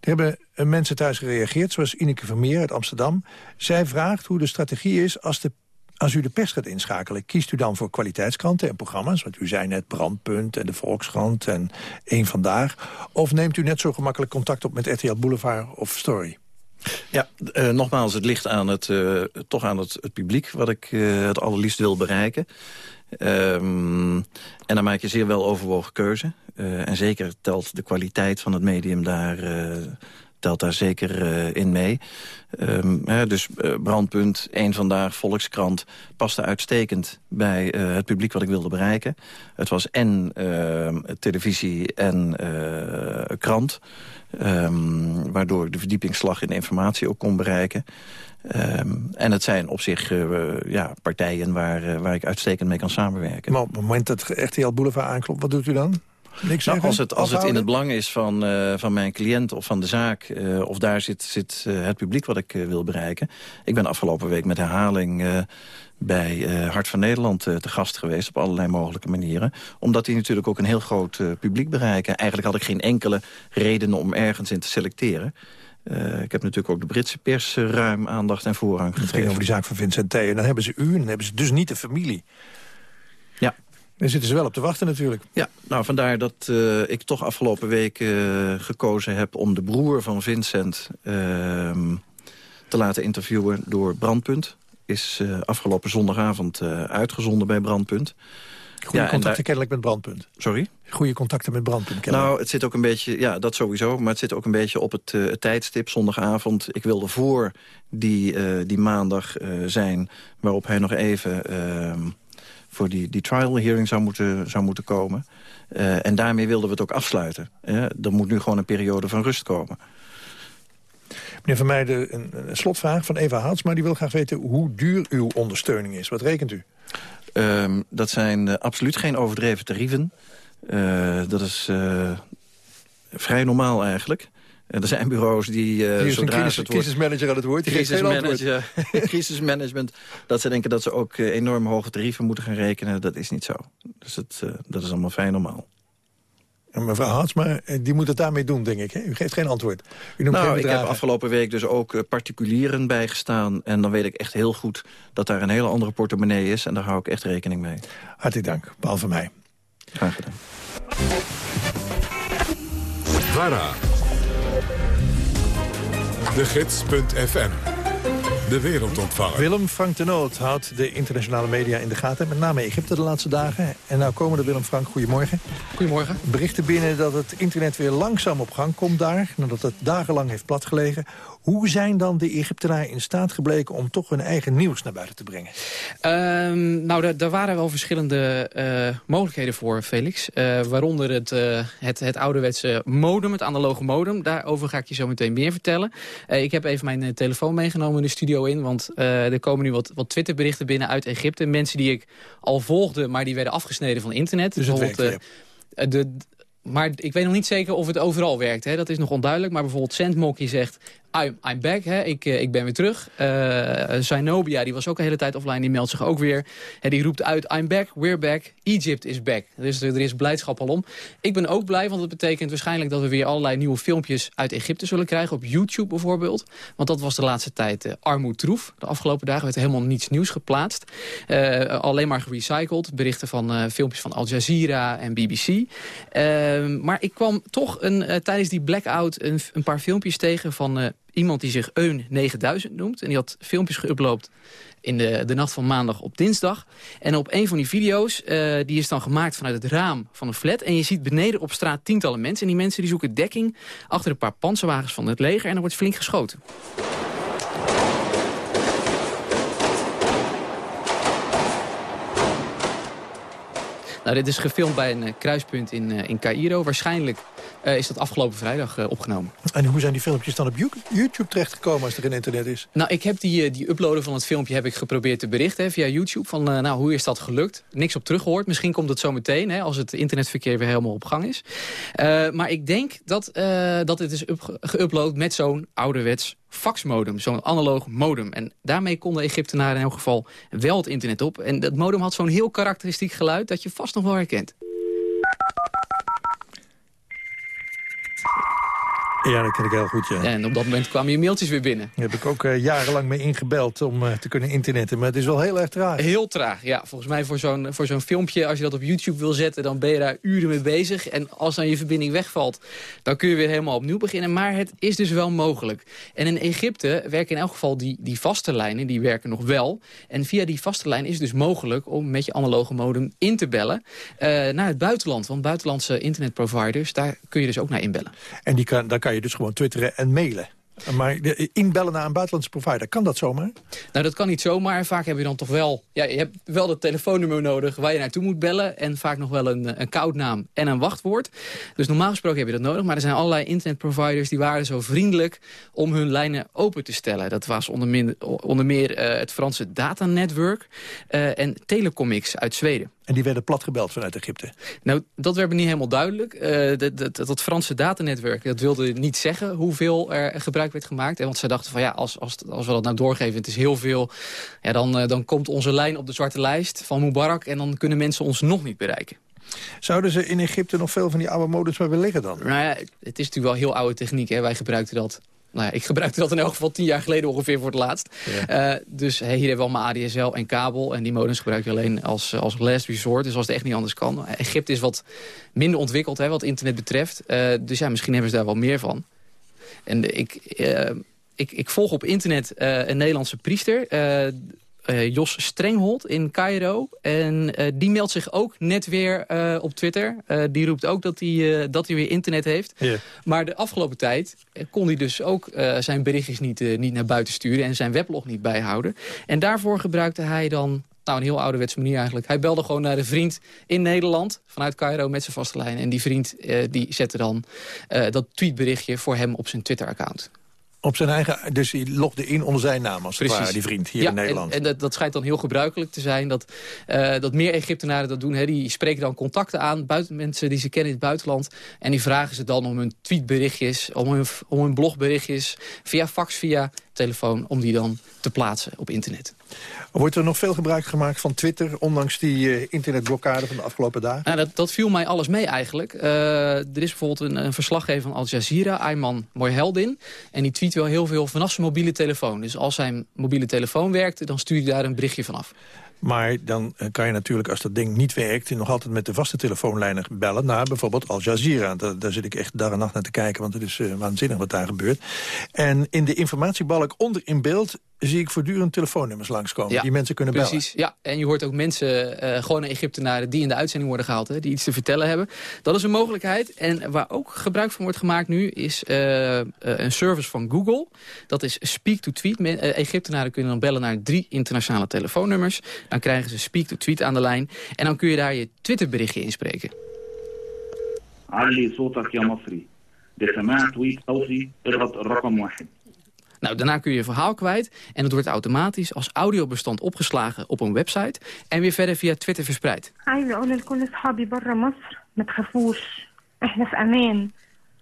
Er hebben mensen thuis gereageerd, zoals Ineke Vermeer uit Amsterdam. Zij vraagt hoe de strategie is als de als u de pers gaat inschakelen, kiest u dan voor kwaliteitskranten en programma's? Want u zei net Brandpunt en de Volkskrant en Eén Vandaag. Of neemt u net zo gemakkelijk contact op met RTL Boulevard of Story? Ja, uh, nogmaals, het ligt aan het, uh, toch aan het, publiek... wat ik uh, het allerliefst wil bereiken. Um, en dan maak je zeer wel overwogen keuze. en zeker telt de kwaliteit van het medium daar telt daar zeker in mee. Ehm, dus Brandpunt, één Vandaag, Volkskrant... paste uitstekend bij het publiek wat ik wilde bereiken. Het was en ehm, televisie en krant... Um, waardoor ik de verdiepingsslag in de informatie ook kon bereiken. En het zijn op zich ja, partijen waar, waar ik uitstekend mee kan samenwerken. Maar op het moment dat RTL Boulevard aanklopt, wat doet u dan? Nou, als het, als het in het belang is van, uh, van mijn cliënt of van de zaak... of daar zit, zit het publiek wat ik wil bereiken. Ik ben afgelopen week met herhaling bij uh, Hart van Nederland uh, te gast geweest... op allerlei mogelijke manieren. Omdat die natuurlijk ook een heel groot uh, publiek bereiken. Eigenlijk had ik geen enkele reden om ergens in te selecteren. ik heb natuurlijk ook de Britse pers ruim aandacht en voorrang gegeven. Het ging over die zaak van Vincent T. En dan hebben ze u en dan hebben ze dus niet de familie. Ja. Daar zitten ze wel op te wachten natuurlijk. Ja, nou vandaar dat ik toch afgelopen week gekozen heb... om de broer van Vincent ehm, te laten interviewen door Brandpunt is uh, afgelopen zondagavond uitgezonden bij Brandpunt. Goede ja, contacten kennelijk met Brandpunt. Sorry? Goede contacten met Brandpunt kennelijk. Nou, het zit ook een beetje, ja, dat sowieso. Maar het zit ook een beetje op het, uh, het tijdstip, zondagavond. Ik wilde voor die, die maandag zijn, waarop hij nog even ehm, voor die, die trial hearing zou moeten, zou moeten komen. en daarmee wilden we het ook afsluiten. er moet nu gewoon een periode van rust komen. Meneer Van Meijden, een, een slotvraag van Eva Haatsma. Die wil graag weten hoe duur uw ondersteuning is. Wat rekent u? Um, dat zijn uh, absoluut geen overdreven tarieven. Uh, dat is vrij normaal eigenlijk. Er zijn bureaus die... Uh, die is zodra een crisis, het crisismanager aan het woord. Crisismanager, crisismanagement. Dat ze denken dat ze ook enorm hoge tarieven moeten gaan rekenen. Dat is niet zo. Dus het, dat is allemaal fijn normaal. En mevrouw Haatsma, eh, die moet het daarmee doen, denk ik. Hè? U geeft geen antwoord. U noemt nou, ik heb afgelopen week dus ook eh, particulieren bijgestaan. En dan weet ik echt heel goed dat daar een hele andere portemonnee is. En daar hou ik echt rekening mee. Hartelijk dank, van mij. Graag gedaan. VARA. De Gids.fm de wereldontvanger. Willem Frank de Noot houdt de internationale media in de gaten. Met name Egypte de laatste dagen. En nou komen de Willem Frank, goedemorgen. Goedemorgen. Berichten binnen dat het internet weer langzaam op gang komt daar. Nadat het dagenlang heeft platgelegen. Hoe zijn dan de Egyptenaren in staat gebleken om toch hun eigen nieuws naar buiten te brengen? Um, nou, daar waren wel verschillende uh, mogelijkheden voor, Felix. Uh, waaronder het, uh, het, het ouderwetse modem, het analoge modem. Daarover ga ik je zo meteen meer vertellen. ik heb even mijn telefoon meegenomen in de studio in. Want er komen nu wat, wat Twitterberichten binnen uit Egypte. Mensen die ik al volgde, maar die werden afgesneden van internet. Dus het werkt, de, maar ik weet nog niet zeker of het overal werkt. Hè. Dat is nog onduidelijk. Maar bijvoorbeeld Sandmonkey zegt... I'm, I'm back, hè. Ik, eh, ik ben weer terug. Uh, Zinobia, die was ook een hele tijd offline, die meldt zich ook weer. En die roept uit, I'm back, we're back, Egypt is back. Dus er is blijdschap al om. Ik ben ook blij, want dat betekent waarschijnlijk dat we weer allerlei nieuwe filmpjes uit Egypte zullen krijgen. Op YouTube bijvoorbeeld. Want dat was de laatste tijd uh, armoedtroef. De afgelopen dagen werd helemaal niets nieuws geplaatst. Uh, alleen maar gerecycled. Berichten van filmpjes van Al Jazeera en BBC. Ehm, maar ik kwam toch een, tijdens die blackout een, een paar filmpjes tegen van iemand die zich Eun 9000 noemt. En die had filmpjes geüpload in de, de nacht van maandag op dinsdag. En op een van die video's, uh, die is dan gemaakt vanuit het raam van een flat. En je ziet beneden op straat tientallen mensen. En die mensen die zoeken dekking achter een paar panzerwagens van het leger. En er wordt flink geschoten. Nou, dit is gefilmd bij een uh, kruispunt in, uh, in Cairo. Waarschijnlijk uh, is dat afgelopen vrijdag uh, opgenomen. En hoe zijn die filmpjes dan op YouTube terechtgekomen als er geen internet is? Nou, ik heb die, die uploaden van het filmpje heb ik geprobeerd te berichten hè, via YouTube. Van, nou, hoe is dat gelukt? Niks op teruggehoord. Misschien komt het zo meteen, hè, als het internetverkeer weer helemaal op gang is. maar ik denk dat, dat het is geüpload met zo'n ouderwets faxmodem, zo'n analoog modem. En daarmee konden Egyptenaren in elk geval wel het internet op. En dat modem had zo'n heel karakteristiek geluid dat je vast nog wel herkent. Ja, dat ken ik heel goed, ja. En op dat moment kwamen je mailtjes weer binnen. Daar heb ik ook uh, jarenlang mee ingebeld om uh, te kunnen internetten. Maar het is wel heel erg traag. Heel traag, ja. Volgens mij voor zo'n voor zo'n filmpje, als je dat op YouTube wil zetten... dan ben je daar uren mee bezig. En als dan je verbinding wegvalt, dan kun je weer helemaal opnieuw beginnen. Maar het is dus wel mogelijk. En in Egypte werken in elk geval die, die vaste lijnen, die werken nog wel. En via die vaste lijn is het dus mogelijk om met je analoge modem in te bellen... Uh, naar het buitenland. Want buitenlandse internetproviders, daar kun je dus ook naar inbellen. En die kan, daar kan je dus gewoon twitteren en mailen. Maar de- inbellen naar een buitenlandse provider, kan dat zomaar? Nou, dat kan niet zomaar. Vaak heb je dan toch wel... Ja, je hebt wel het telefoonnummer nodig waar je naartoe moet bellen. En vaak nog wel een, een codenaam en een wachtwoord. Dus normaal gesproken heb je dat nodig. Maar er zijn allerlei internetproviders die waren zo vriendelijk om hun lijnen open te stellen. Dat was onder meer, onder meer eh, het Franse Data Network eh, en Telecomix uit Zweden. En die werden platgebeld vanuit Egypte. Nou, dat werd me niet helemaal duidelijk. Eh, dat, dat, dat Franse datanetwerk dat wilde niet zeggen hoeveel er gebruik werd gemaakt. En want zij dachten van ja, als, als, als we dat nou doorgeven, het is heel veel... Ja, dan, eh, dan komt onze lijn op de zwarte lijst van Mubarak... en dan kunnen mensen ons nog niet bereiken. Zouden ze in Egypte nog veel van die oude modems hebben liggen dan? Nou ja, het is natuurlijk wel heel oude techniek. Hè. Wij gebruikten dat... Nou ja, ik gebruikte dat in elk geval tien jaar geleden ongeveer voor het laatst. Eh, dus hey, hier hebben we allemaal ADSL en kabel. En die modems gebruik je alleen als, als last resort. Dus als het echt niet anders kan. Egypte is wat minder ontwikkeld hè, wat internet betreft. Eh, dus ja, misschien hebben ze daar wel meer van. En ik, eh, ik, ik volg op internet een Nederlandse priester... eh, Jos Strenghold in Cairo. En eh, die meldt zich ook net weer eh, op Twitter. Die roept ook dat hij, dat hij weer internet heeft. Maar de afgelopen tijd kon hij dus ook zijn berichtjes niet, niet naar buiten sturen... en zijn weblog niet bijhouden. En daarvoor gebruikte hij dan... Nou, een heel ouderwetse manier eigenlijk. Hij belde gewoon naar een vriend in Nederland vanuit Cairo met zijn vaste lijn. En die vriend die zette dan dat tweetberichtje voor hem op zijn Twitter-account. Op zijn eigen, dus hij logde in onder zijn naam als het ware, die vriend hier ja, in Nederland. En, en dat, dat schijnt dan heel gebruikelijk te zijn. Dat, eh, dat meer Egyptenaren dat doen. Hè, die spreken dan contacten aan. Buiten, mensen die ze kennen in het buitenland. En die vragen ze dan om hun tweetberichtjes. Om hun, om hun blogberichtjes. Via fax, via telefoon. Om die dan te plaatsen op internet. Wordt er nog veel gebruik gemaakt van Twitter... ondanks die eh, internetblokkade van de afgelopen dagen? Nou, dat, dat viel mij alles mee eigenlijk. Eh, er is bijvoorbeeld een, een verslaggever van Al Jazeera, Ayman Moyheldin. En die tweet wel heel veel vanaf zijn mobiele telefoon. Dus als zijn mobiele telefoon werkte, dan stuurt hij daar een berichtje vanaf. Maar dan eh, kan je natuurlijk, als dat ding niet werkt... nog altijd met de vaste telefoonlijnen bellen naar bijvoorbeeld Al Jazeera. Daar, daar zit ik echt dag en nacht naar te kijken, want het is waanzinnig wat daar gebeurt. En in de informatiebalk onder in beeld zie ik voortdurend telefoonnummers langskomen... die mensen kunnen bellen. Precies, ja. En je hoort ook mensen, uh, gewone Egyptenaren... die in de uitzending worden gehaald, hè, die iets te vertellen hebben. Dat is een mogelijkheid. En waar ook gebruik van wordt gemaakt nu... is uh, uh, een service van Google. Dat is Speak to Tweet. Men, Egyptenaren kunnen dan bellen naar drie internationale telefoonnummers. Dan krijgen ze Speak to Tweet aan de lijn. En dan kun je daar je Twitterberichtje inspreken. علي صوتك يا مصري بسماع تويت صوتي اضغط الرقم واحد nou, daarna kun je je verhaal kwijt en het wordt automatisch als audiobestand opgeslagen op een website en weer verder via Twitter verspreid. عايزة أقول لكل أصحابي برا مصر ما تخافوش إحنا في أمان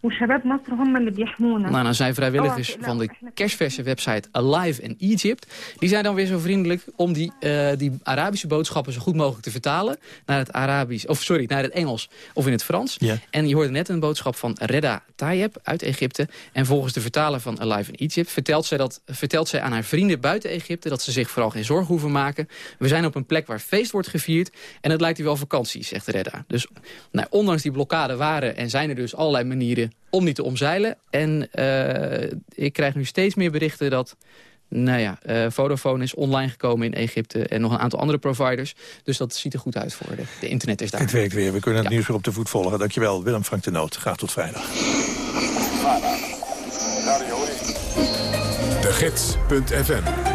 وشباب مصر هم اللي بيحمونا. Nou, dan zijn vrijwilligers van de kerstverse website Alive in Egypt. Die zijn dan weer zo vriendelijk om die, uh, die Arabische boodschappen zo goed mogelijk te vertalen naar het Arabisch, of sorry, naar het Engels of in het Frans. Ja. En je hoorde net een boodschap van Reda Tayeb uit Egypte. En volgens de vertaler van Alive in Egypt vertelt zij, dat, vertelt zij aan haar vrienden buiten Egypte dat ze zich vooral geen zorgen hoeven maken. We zijn op een plek waar feest wordt gevierd en het lijkt hier wel vakantie, zegt Reda. Dus nou, ondanks die blokkade waren en zijn er dus allerlei manieren om die te omzeilen. En uh, ik krijg nu steeds meer berichten dat... Nou ja, uh, Vodafone is online gekomen in Egypte en nog een aantal andere providers. Dus dat ziet er goed uit voor de, de internet is daar. Het werkt weer. We kunnen het ja. nieuws weer op de voet volgen. Dankjewel, Willem Frank de Noot. Graag tot vrijdag. De Gids.fm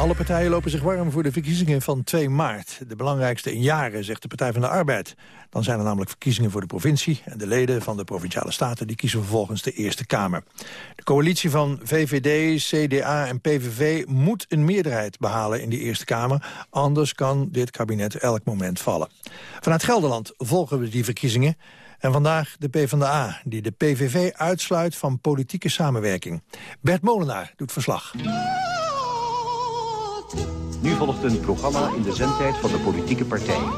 alle partijen lopen zich warm voor de verkiezingen van 2 maart. De belangrijkste in jaren, zegt de Partij van de Arbeid. Dan zijn er namelijk verkiezingen voor de provincie... en de leden van de Provinciale Staten die kiezen vervolgens de Eerste Kamer. De coalitie van VVD, CDA en PVV moet een meerderheid behalen in de Eerste Kamer. Anders kan dit kabinet elk moment vallen. Vanuit Gelderland volgen we die verkiezingen... En vandaag de PvdA, die de PVV uitsluit van politieke samenwerking. Bert Molenaar doet verslag. Nu volgt een programma in de zendtijd van de politieke partijen.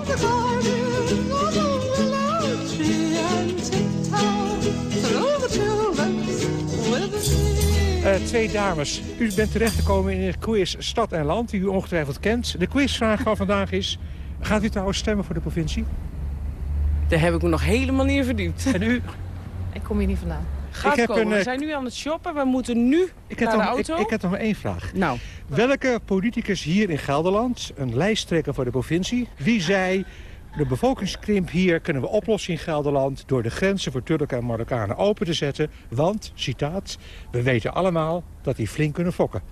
Uh, twee dames. U bent terechtgekomen in de quiz Stad en Land, die u ongetwijfeld kent. De quizvraag van vandaag is... Gaat u trouwens stemmen voor de provincie? Daar heb ik me nog helemaal niet in verdiept. En u? Ik kom hier niet vandaan. Gaat ik komen. Een, we zijn nu aan het shoppen. We moeten nu ik naar nog, de auto. Ik, ik heb nog maar één vraag. Nou. Welke politicus hier in Gelderland, een lijsttrekker voor de provincie... wie zei De bevolkingskrimp hier kunnen we oplossen in Gelderland... door de grenzen voor Turken en Marokkanen open te zetten. Want, citaat, we weten allemaal dat die flink kunnen fokken.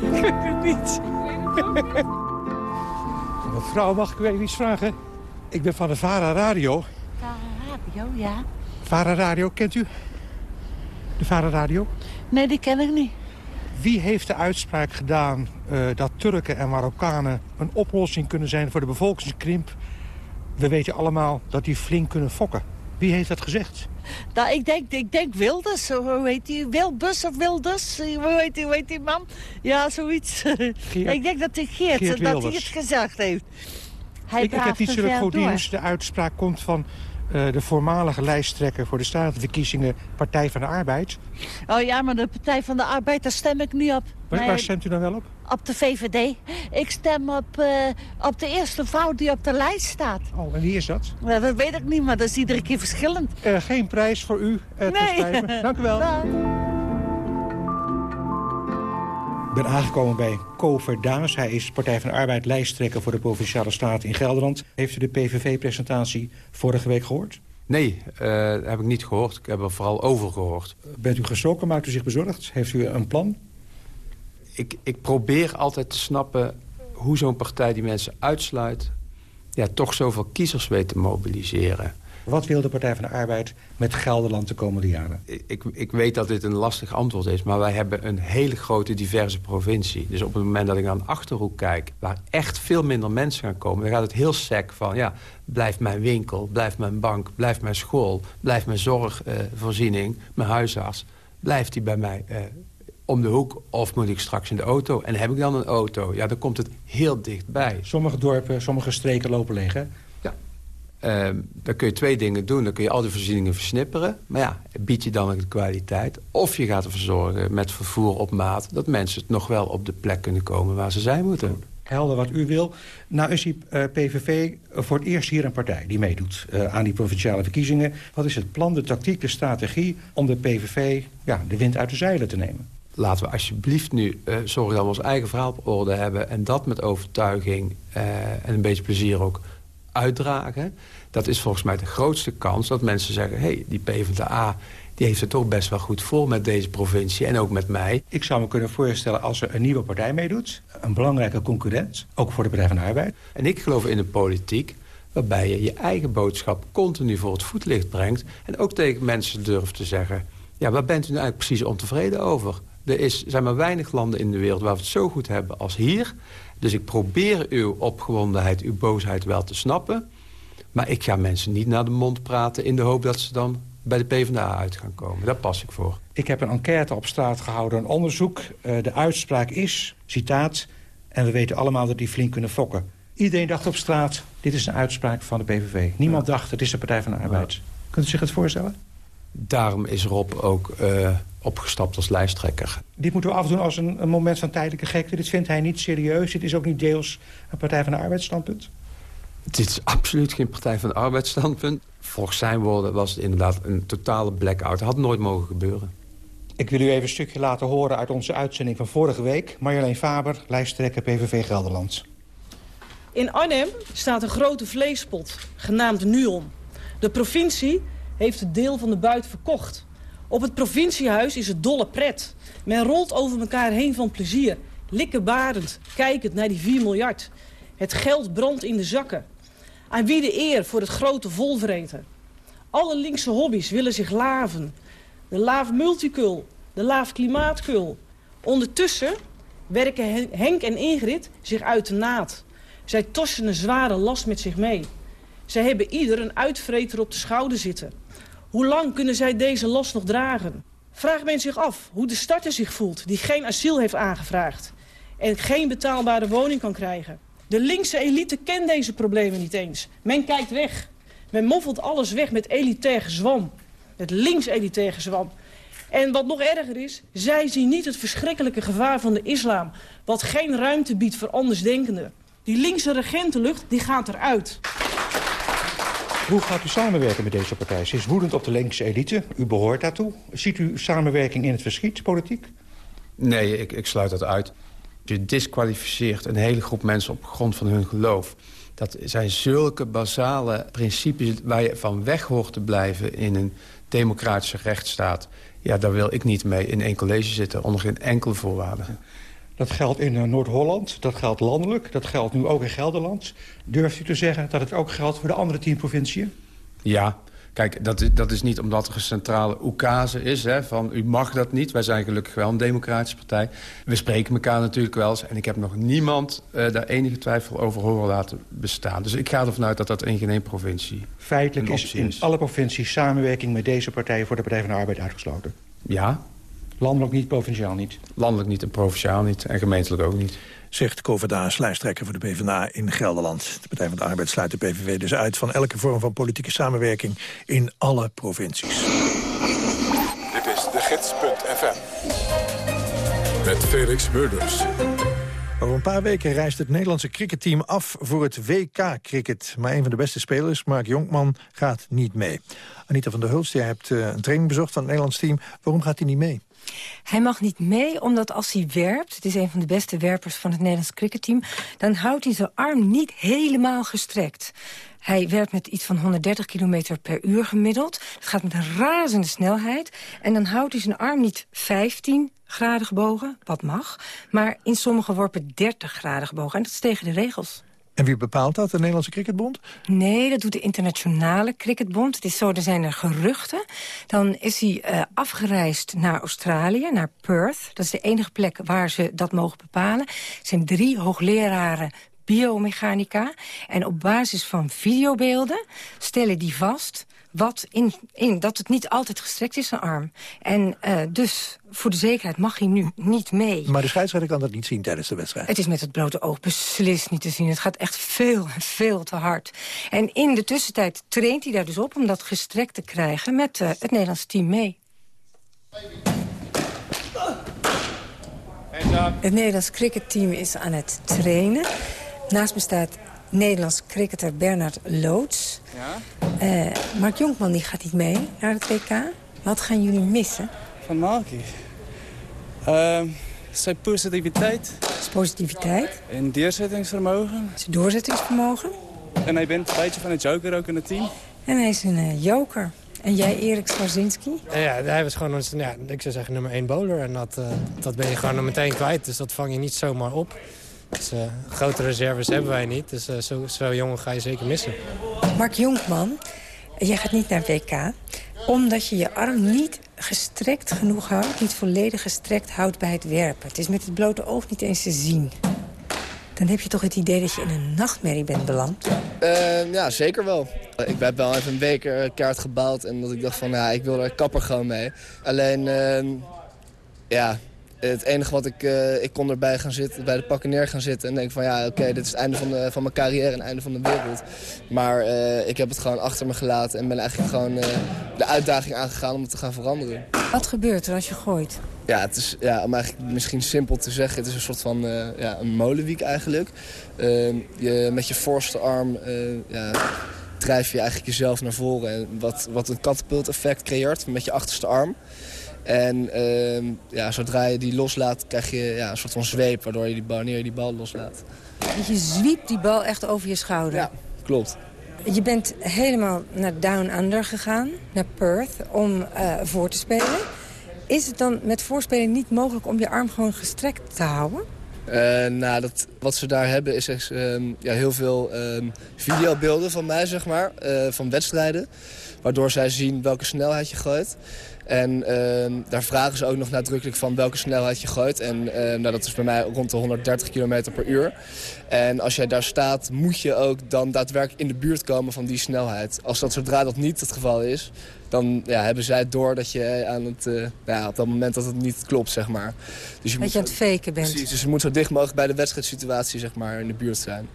Ik weet het niet. Mevrouw, mag ik u even iets vragen? Ik ben van de VARA Radio. VARA Radio, ja. VARA Radio, kent u? De VARA Radio? Nee, die ken ik niet. Wie heeft de uitspraak gedaan uh, dat Turken en Marokkanen een oplossing kunnen zijn voor de bevolkingskrimp? We weten allemaal dat die flink kunnen fokken. Wie heeft dat gezegd? Nou, ik denk, ik denk Wilders, hoe heet die? Wilbus of Wilders? Hoe heet die, hoe heet die man? Ja, zoiets. ik denk dat die Geert, Geert dat hij het gezegd heeft. Hij ik, ik heb niet goed nieuws. De uitspraak komt van uh, de voormalige lijsttrekker voor de statenverkiezingen Partij van de Arbeid. Oh ja, maar de Partij van de Arbeid, daar stem ik niet op. Waar, nee, waar stemt u dan wel op? Op de VVD. Ik stem op, uh, op de eerste vrouw die op de lijst staat. Oh, en wie is dat? Nou, dat weet ik niet, maar dat is iedere keer verschillend. Geen prijs voor u nee. te Dank u wel. Ben aangekomen bij Ko Verdaas. Hij is Partij van de Arbeid lijsttrekker voor de Provinciale Staat in Gelderland. Heeft u de PVV-presentatie vorige week gehoord? Nee, uh, heb ik niet gehoord. Ik heb er vooral over gehoord. Bent u geschrokken? Maakt u zich bezorgd? Heeft u een plan? Ik, ik probeer altijd te snappen hoe zo'n partij die mensen uitsluit... Ja, toch zoveel kiezers weet te mobiliseren. Wat wil de Partij van de Arbeid met Gelderland de komende jaren? Ik, ik weet dat dit een lastig antwoord is, maar wij hebben een hele grote diverse provincie. Dus op het moment dat ik naar een Achterhoek kijk... waar echt veel minder mensen gaan komen... dan gaat het heel sec van, ja, blijft mijn winkel, blijft mijn bank... blijft mijn school, blijft mijn zorgvoorziening, mijn huisarts... blijft die bij mij uh, om de hoek of moet ik straks in de auto? En heb ik dan een auto? Ja, dan komt het heel dichtbij. Sommige dorpen, sommige streken lopen leeg, hè? Uh, dan kun je twee dingen doen. Dan kun je al die voorzieningen versnipperen. Maar ja, bied je dan de kwaliteit. Of je gaat ervoor zorgen met vervoer op maat... dat mensen het nog wel op de plek kunnen komen waar ze zijn moeten. Helder wat u wil. Nou is die uh, PVV voor het eerst hier een partij die meedoet uh, aan die provinciale verkiezingen. Wat is het plan, de tactiek, de strategie om de PVV ja, de wind uit de zeilen te nemen? Laten we alsjeblieft nu uh, zorgen dat we ons eigen verhaal op orde hebben... en dat met overtuiging en een beetje plezier ook uitdragen... dat is volgens mij de grootste kans dat mensen zeggen... hé, hey, die PvdA die heeft het toch best wel goed voor met deze provincie en ook met mij. Ik zou me kunnen voorstellen als er een nieuwe partij meedoet... een belangrijke concurrent, ook voor de Partij van de Arbeid. En ik geloof in een politiek waarbij je je eigen boodschap continu voor het voetlicht brengt... en ook tegen mensen durft te zeggen... ja, waar bent u nou eigenlijk precies ontevreden over? Er is, zijn maar weinig landen in de wereld waar we het zo goed hebben als hier... Dus ik probeer uw opgewondenheid, uw boosheid wel te snappen. Maar ik ga mensen niet naar de mond praten... in de hoop dat ze dan bij de PvdA uit gaan komen. Daar pas ik voor. Ik heb een enquête op straat gehouden, een onderzoek. Uh, de uitspraak is, citaat... en we weten allemaal dat die flink kunnen fokken. Iedereen dacht op straat, dit is een uitspraak van de PVV. Niemand dacht, het is de Partij van de Arbeid. Ja. Kunt u zich het voorstellen? Daarom is Rob ook uh, opgestapt als lijsttrekker. Dit moeten we afdoen als een, een, moment van tijdelijke gekte. Dit vindt hij niet serieus. Dit is ook niet deels een Partij van de Arbeidsstandpunt. Dit is absoluut geen Partij van de Arbeidsstandpunt. Volgens zijn woorden was het inderdaad een totale blackout. Het had nooit mogen gebeuren. Ik wil u even een stukje laten horen uit onze uitzending van vorige week. Marjolein Faber, lijsttrekker PVV Gelderland. In Arnhem staat een grote vleespot, genaamd Nuon. De provincie heeft het deel van de buit verkocht. Op het provinciehuis is het dolle pret. Men rolt over elkaar heen van plezier. Likkebarend, kijkend naar die 4 miljard. Het geld brandt in de zakken. Aan wie de eer voor het grote volvreten. Alle linkse hobby's willen zich laven. De laaf multicul, de laaf klimaatkul. Ondertussen werken Henk en Ingrid zich uit de naad. Zij tossen een zware last met zich mee. Zij hebben ieder een uitvreter op de schouder zitten. Hoe lang kunnen zij deze last nog dragen? Vraagt men zich af hoe de starter zich voelt die geen asiel heeft aangevraagd... en geen betaalbare woning kan krijgen. De linkse elite kent deze problemen niet eens. Men kijkt weg. Men moffelt alles weg met elitair gezwam. Met links-elitair gezwam. En wat nog erger is, zij zien niet het verschrikkelijke gevaar van de islam... wat geen ruimte biedt voor andersdenkenden. Die linkse regentenlucht die gaat eruit. Hoe gaat u samenwerken met deze partij? Ze is woedend op de linkse elite. U behoort daartoe. Ziet u samenwerking in het verschiet, politiek? Nee, ik, ik sluit dat uit. Je disqualificeert een hele groep mensen op grond van hun geloof. Dat zijn zulke basale principes waar je van weg hoort te blijven... in een democratische rechtsstaat. Ja, daar wil ik niet mee in één college zitten, onder geen enkele voorwaarde. Dat geldt in eh, Noord-Holland, dat geldt landelijk, dat geldt nu ook in Gelderland. Durft u te zeggen dat het ook geldt voor de andere tien provinciën? Ja, Kijk, dat is, dat is niet omdat er een centrale oekase is. Hè, van u mag dat niet. Wij zijn gelukkig wel een democratische partij. We spreken elkaar natuurlijk wel eens. En ik heb nog niemand uh, daar enige twijfel over horen laten bestaan. Dus ik ga ervan uit dat dat in geen één provincie Feitelijk is in alle provincies samenwerking met deze partij... voor de Partij van de Arbeid uitgesloten. Ja. Landelijk niet, provinciaal niet. Landelijk niet en provinciaal niet. En gemeentelijk ook niet zegt Koverdaas, lijsttrekker voor de PvdA in Gelderland. De Partij van de Arbeid sluit de PVV dus uit van elke vorm van politieke samenwerking in alle provincies. Dit is de gids.fm. Met Felix Murders. Over een paar weken reist het Nederlandse cricketteam af voor het WK-cricket. Maar een van de beste spelers, Mark Jonkman, gaat niet mee. Anita van der Hulst, jij hebt eh, een training bezocht van het Nederlands team. Waarom gaat hij niet mee? Hij mag niet mee, omdat als hij werpt... het is een van de beste werpers van het Nederlands cricketteam... dan houdt hij zijn arm niet helemaal gestrekt. Hij werpt met iets van 130 km per uur gemiddeld. Het gaat met een razende snelheid. En dan houdt hij zijn arm niet 15 graden gebogen, wat mag... maar in sommige worpen 30 graden gebogen. En dat is tegen de regels. En wie bepaalt dat, de Nederlandse Cricketbond? Nee, dat doet de Internationale Cricketbond. Het is zo, er zijn er geruchten. Dan is hij uh, afgereisd naar Australië, naar Perth. Dat is de enige plek waar ze dat mogen bepalen. Er zijn drie hoogleraren biomechanica. En op basis van videobeelden stellen die vast wat in, in, dat het niet altijd gestrekt is, zijn arm. En uh, dus voor de zekerheid mag hij nu niet mee. Maar de scheidsrechter kan dat niet zien tijdens de wedstrijd? Het is met het blote oog beslist niet te zien. Het gaat echt veel en veel te hard. En in de tussentijd traint hij daar dus op om dat gestrekt te krijgen... met uh, het Nederlandse team mee. Het Nederlands cricketteam is aan het trainen. Naast me staat Nederlands cricketer Bernard Loods. Ja? Uh, Mark Jonkman die gaat niet mee naar het WK. Wat gaan jullie missen? Van Markie? Uh, zijn positiviteit. Zijn positiviteit? En doorzettingsvermogen. Zijn doorzettingsvermogen. En hij bent een beetje van een joker ook in het team. En hij is een uh, joker. En jij, Erik Swarzinski? Ja, hij was gewoon ons, ja, ik zou zeggen nummer één bowler. En dat, uh, dat ben je gewoon meteen kwijt. Dus dat vang je niet zomaar op. Dus uh, grote reserves hebben wij niet. Dus uh, zo, zo jongen ga je zeker missen. Mark Jonkman, jij gaat niet naar WK. Omdat je je arm niet gestrekt genoeg houdt. Niet volledig gestrekt houdt bij het werpen. Het is met het blote oog niet eens te zien. Dan heb je toch het idee dat je in een nachtmerrie bent beland? Uh, ja, zeker wel. Ik heb wel even een week kaart gebouwd. En dat ik dacht van, ja, ik wil er kapper gewoon mee. Alleen, ehm, ja, het enige wat ik, uh, ik kon erbij gaan zitten, bij de pakken neer gaan zitten en denk van ja, oké, dit is het einde van, de, van mijn carrière en het einde van de wereld. Maar uh, ik heb het gewoon achter me gelaten en ben eigenlijk gewoon uh, de uitdaging aangegaan om het te gaan veranderen. Wat gebeurt er als je gooit? Ja, het is, ja om eigenlijk misschien simpel te zeggen, het is een soort van ja, een molenwiek eigenlijk. Ehm, je, met je voorste arm ja, drijf je eigenlijk jezelf naar voren. En wat, wat een katapult effect creëert met je achterste arm. En uh, ja, zodra je die loslaat, krijg je ja, een soort van zweep... waardoor je die bal, wanneer je die bal loslaat. Je zwiept die bal echt over je schouder? Ja, klopt. Je bent helemaal naar Down Under gegaan, naar Perth, om uh, voor te spelen. Is het dan met voorspelen niet mogelijk om je arm gewoon gestrekt te houden? Uh, nou, dat, wat ze daar hebben is echt, uh, ja, heel veel uh, videobeelden van mij, zeg maar, uh, van wedstrijden. Waardoor zij zien welke snelheid je gooit. En uh, daar vragen ze ook nog nadrukkelijk van welke snelheid je gooit. En uh, nou, dat is bij mij rond de 130 km per uur. En als jij daar staat, moet je ook dan daadwerkelijk in de buurt komen van die snelheid. Als dat zodra dat niet het geval is, dan ja, hebben zij door dat je aan het, uh, ja, op dat moment dat het niet klopt, zeg maar. Dus je dat moet je aan het faken bent. Precies, dus je moet zo dicht mogelijk bij de wedstrijdsituatie zeg maar, in de buurt zijn.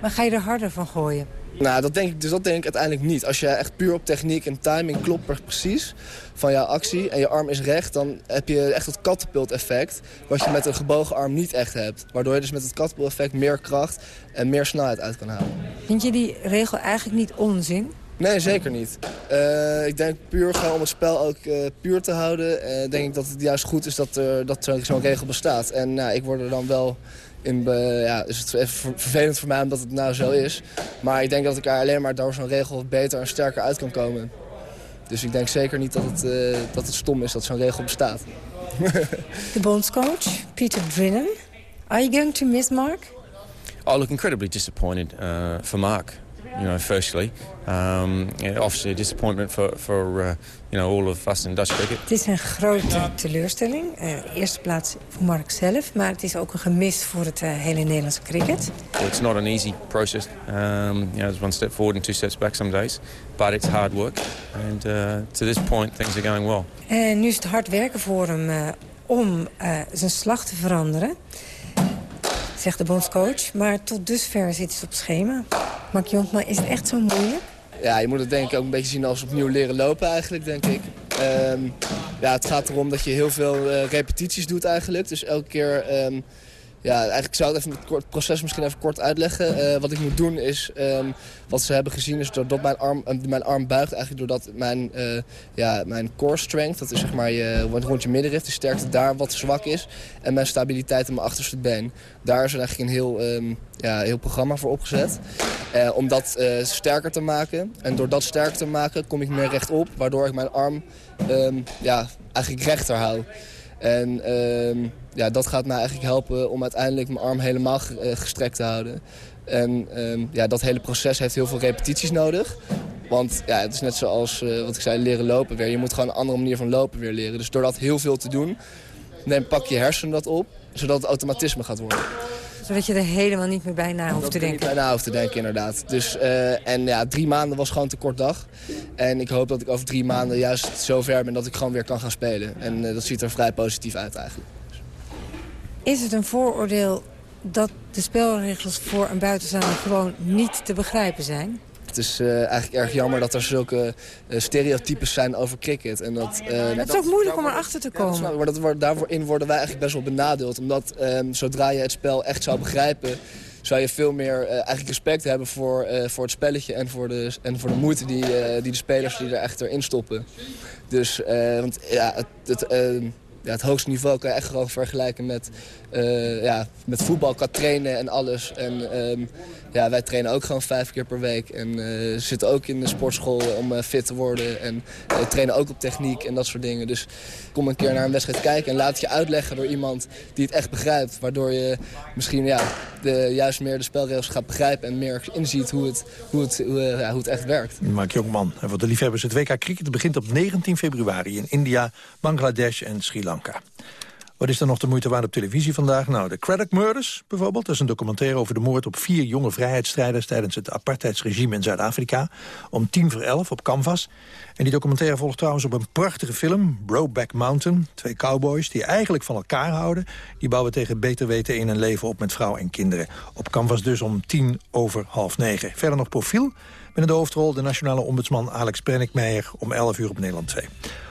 Maar ga je er harder van gooien? Nou, dat denk ik, dus dat denk ik uiteindelijk niet. Als je echt puur op techniek en timing klopt precies van jouw actie en je arm is recht... dan heb je echt het katapult-effect, wat je met een gebogen arm niet echt hebt. Waardoor je dus met het katapult-effect meer kracht en meer snelheid uit kan halen. Vind je die regel eigenlijk niet onzin? Nee, zeker niet. Uh, ik denk puur gewoon om het spel ook uh, puur te houden. Uh, denk ik dat het juist goed is dat, er, dat zo'n regel bestaat. En nou, ik word er dan wel in... ja, is het even vervelend voor mij omdat het nou zo is. Maar ik denk dat ik er alleen maar door zo'n regel beter en sterker uit kan komen. Dus ik denk zeker niet dat het, dat het stom is dat zo'n regel bestaat. De bondscoach, Peter Drinnen. Are you going to miss Mark? I look incredibly disappointed uh, for Mark. You know, firstly, um, obviously a disappointment for, for uh, you know all of us in Dutch cricket. Het is een grote teleurstelling. Uh, eerste plaats voor Mark zelf, maar het is ook een gemis voor het uh, hele Nederlandse cricket. It's not an easy process. Um, you know, there's one step forward and two steps back some days, but it's hard work. And uh, to this point, things are going well. En nu is het hard werken voor hem uh, om zijn slag te veranderen zegt de bondscoach. Maar tot dusver zit het op schema. Mark Jonkman, is het echt zo moeilijk? Ja, je moet het denk ik ook een beetje zien als opnieuw leren lopen eigenlijk, denk ik. Um, ja, het gaat erom dat je heel veel uh, repetities doet eigenlijk. Dus elke keer... Um, ja, eigenlijk zou ik even het proces misschien even kort uitleggen. Uh, wat ik moet doen is, um, wat ze hebben gezien is doordat mijn arm, uh, mijn arm buigt. Eigenlijk doordat mijn, uh, ja, mijn core strength, dat is zeg maar je, rond je middenrif, de sterkte daar wat zwak is. En mijn stabiliteit in mijn achterste been. Daar is er eigenlijk een heel, um, ja, heel programma voor opgezet. om dat sterker te maken. En door dat sterker te maken kom ik meer rechtop. Waardoor ik mijn arm um, ja, eigenlijk rechter hou. En ja, dat gaat mij eigenlijk helpen om uiteindelijk mijn arm helemaal eh, gestrekt te houden. En um, ja, dat hele proces heeft heel veel repetities nodig. Want ja, het is net zoals uh, wat ik zei, leren lopen weer. Je moet gewoon een andere manier van lopen weer leren. Dus door dat heel veel te doen, neem, pak je hersenen dat op. Zodat het automatisme gaat worden zodat je er helemaal niet meer bij na hoeft te denken. Niet bij na hoeft te denken, inderdaad. Dus, uh, en ja, drie maanden was gewoon te kort dag. En ik hoop dat ik over drie maanden juist zo ver ben dat ik gewoon weer kan gaan spelen. En uh, dat ziet er vrij positief uit eigenlijk. Is het een vooroordeel dat de spelregels voor een buitenstaander gewoon niet te begrijpen zijn? Het is uh, eigenlijk erg jammer dat er zulke uh, stereotypes zijn over cricket. En dat, uh, het is ook moeilijk om erachter te komen. Ja, maar dat, daarin worden wij eigenlijk best wel benadeeld. Omdat um, zodra je het spel echt zou begrijpen zou je veel meer uh, eigenlijk respect hebben voor, uh, voor het spelletje en voor de, en voor de moeite die, uh, die de spelers die er echt erin stoppen. Dus, want ja, het, het ehm, ja, het hoogste niveau kan je echt gewoon vergelijken met, ja, met voetbal qua trainen en alles. En um, ja, wij trainen ook gewoon vijf keer per week. En uh, zitten ook in de sportschool om uh, fit te worden. En trainen ook op techniek en dat soort dingen. Dus kom een keer naar een wedstrijd kijken en laat het je uitleggen door iemand die het echt begrijpt. Waardoor je misschien ja, de, juist meer de spelregels gaat begrijpen en meer inziet hoe het, hoe het, hoe, ja, hoe het echt werkt. Mark Jongman, en voor de liefhebbers, het WK Cricket begint op 19 februari in India, Bangladesh en Sri Lanka. Wat is er nog de moeite waard op televisie vandaag? Nou, de Craddock Murders bijvoorbeeld. Dat is een documentaire over de moord op vier jonge vrijheidsstrijders... tijdens het apartheidsregime in Zuid-Afrika. Om tien voor elf op Canvas. En die documentaire volgt trouwens op een prachtige film... Brokeback Mountain. Twee cowboys die eigenlijk van elkaar houden. Die bouwen tegen beter weten in een leven op met vrouw en kinderen. Op Canvas dus om tien over half negen. Verder nog profiel. Met in de hoofdrol de nationale ombudsman Alex Brennickmeijer... om 11 uur op Nederland 2.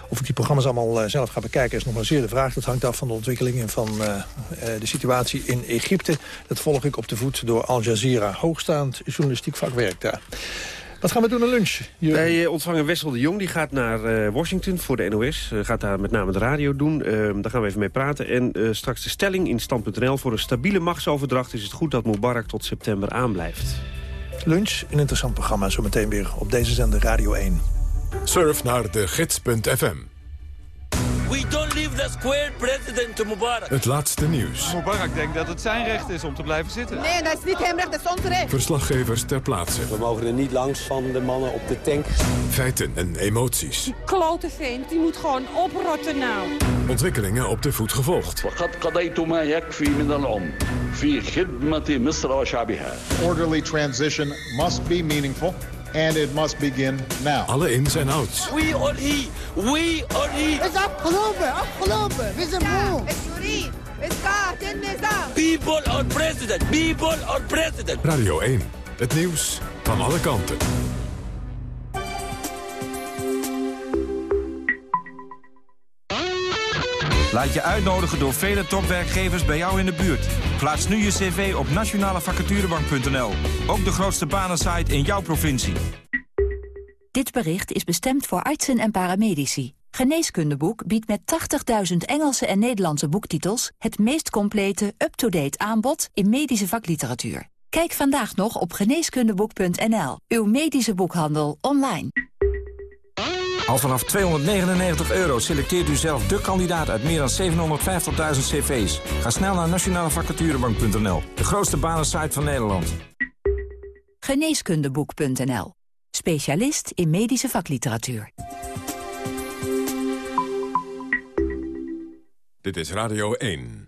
Of ik die programma's allemaal uh, zelf ga bekijken is nog maar zeer de vraag. Dat hangt af van de ontwikkeling en van uh, uh, de situatie in Egypte. Dat volg ik op de voet door Al Jazeera. Hoogstaand journalistiek vakwerk daar. Wat gaan we doen aan lunch? Wij ontvangen Wessel de Jong. Die gaat naar Washington voor de NOS. gaat daar met name de radio doen. Ehm, daar gaan we even mee praten. En straks de stelling in stand.nl. Voor een stabiele machtsoverdracht is het goed dat Mubarak tot september aanblijft. Lunch, een interessant programma. Zometeen weer op deze zender Radio 1. Surf naar de gids.fm. We don't leave the square president Mubarak. Het laatste nieuws. Mubarak denkt dat het zijn recht is om te blijven zitten. Nee, dat is niet hem recht, dat is ons recht. Verslaggevers ter plaatse. We mogen er niet langs van de mannen op de tank. Feiten en emoties. Die klote vent, die moet gewoon oprotten nou. Ontwikkelingen op de voet gevolgd. Orderly transition must be meaningful. And it must begin now. Alle ins en outs. We or he. We or he. Het is afgelopen, afgelopen. We zijn moe. People or president. People or president. Radio 1. Het nieuws van alle kanten. Laat je uitnodigen door vele topwerkgevers bij jou in de buurt. Plaats nu je cv op nationalevacaturebank.nl. Ook de grootste banensite in jouw provincie. Dit bericht is bestemd voor artsen en paramedici. Geneeskundeboek biedt met 80.000 Engelse en Nederlandse boektitels... het meest complete, up-to-date aanbod in medische vakliteratuur. Kijk vandaag nog op geneeskundeboek.nl. Uw medische boekhandel online. Al vanaf 299 euro selecteert u zelf de kandidaat uit meer dan 750.000 cv's. Ga snel naar nationalevacaturebank.nl, de grootste banensite van Nederland. Geneeskundeboek.nl. Specialist in medische vakliteratuur. Dit is Radio 1.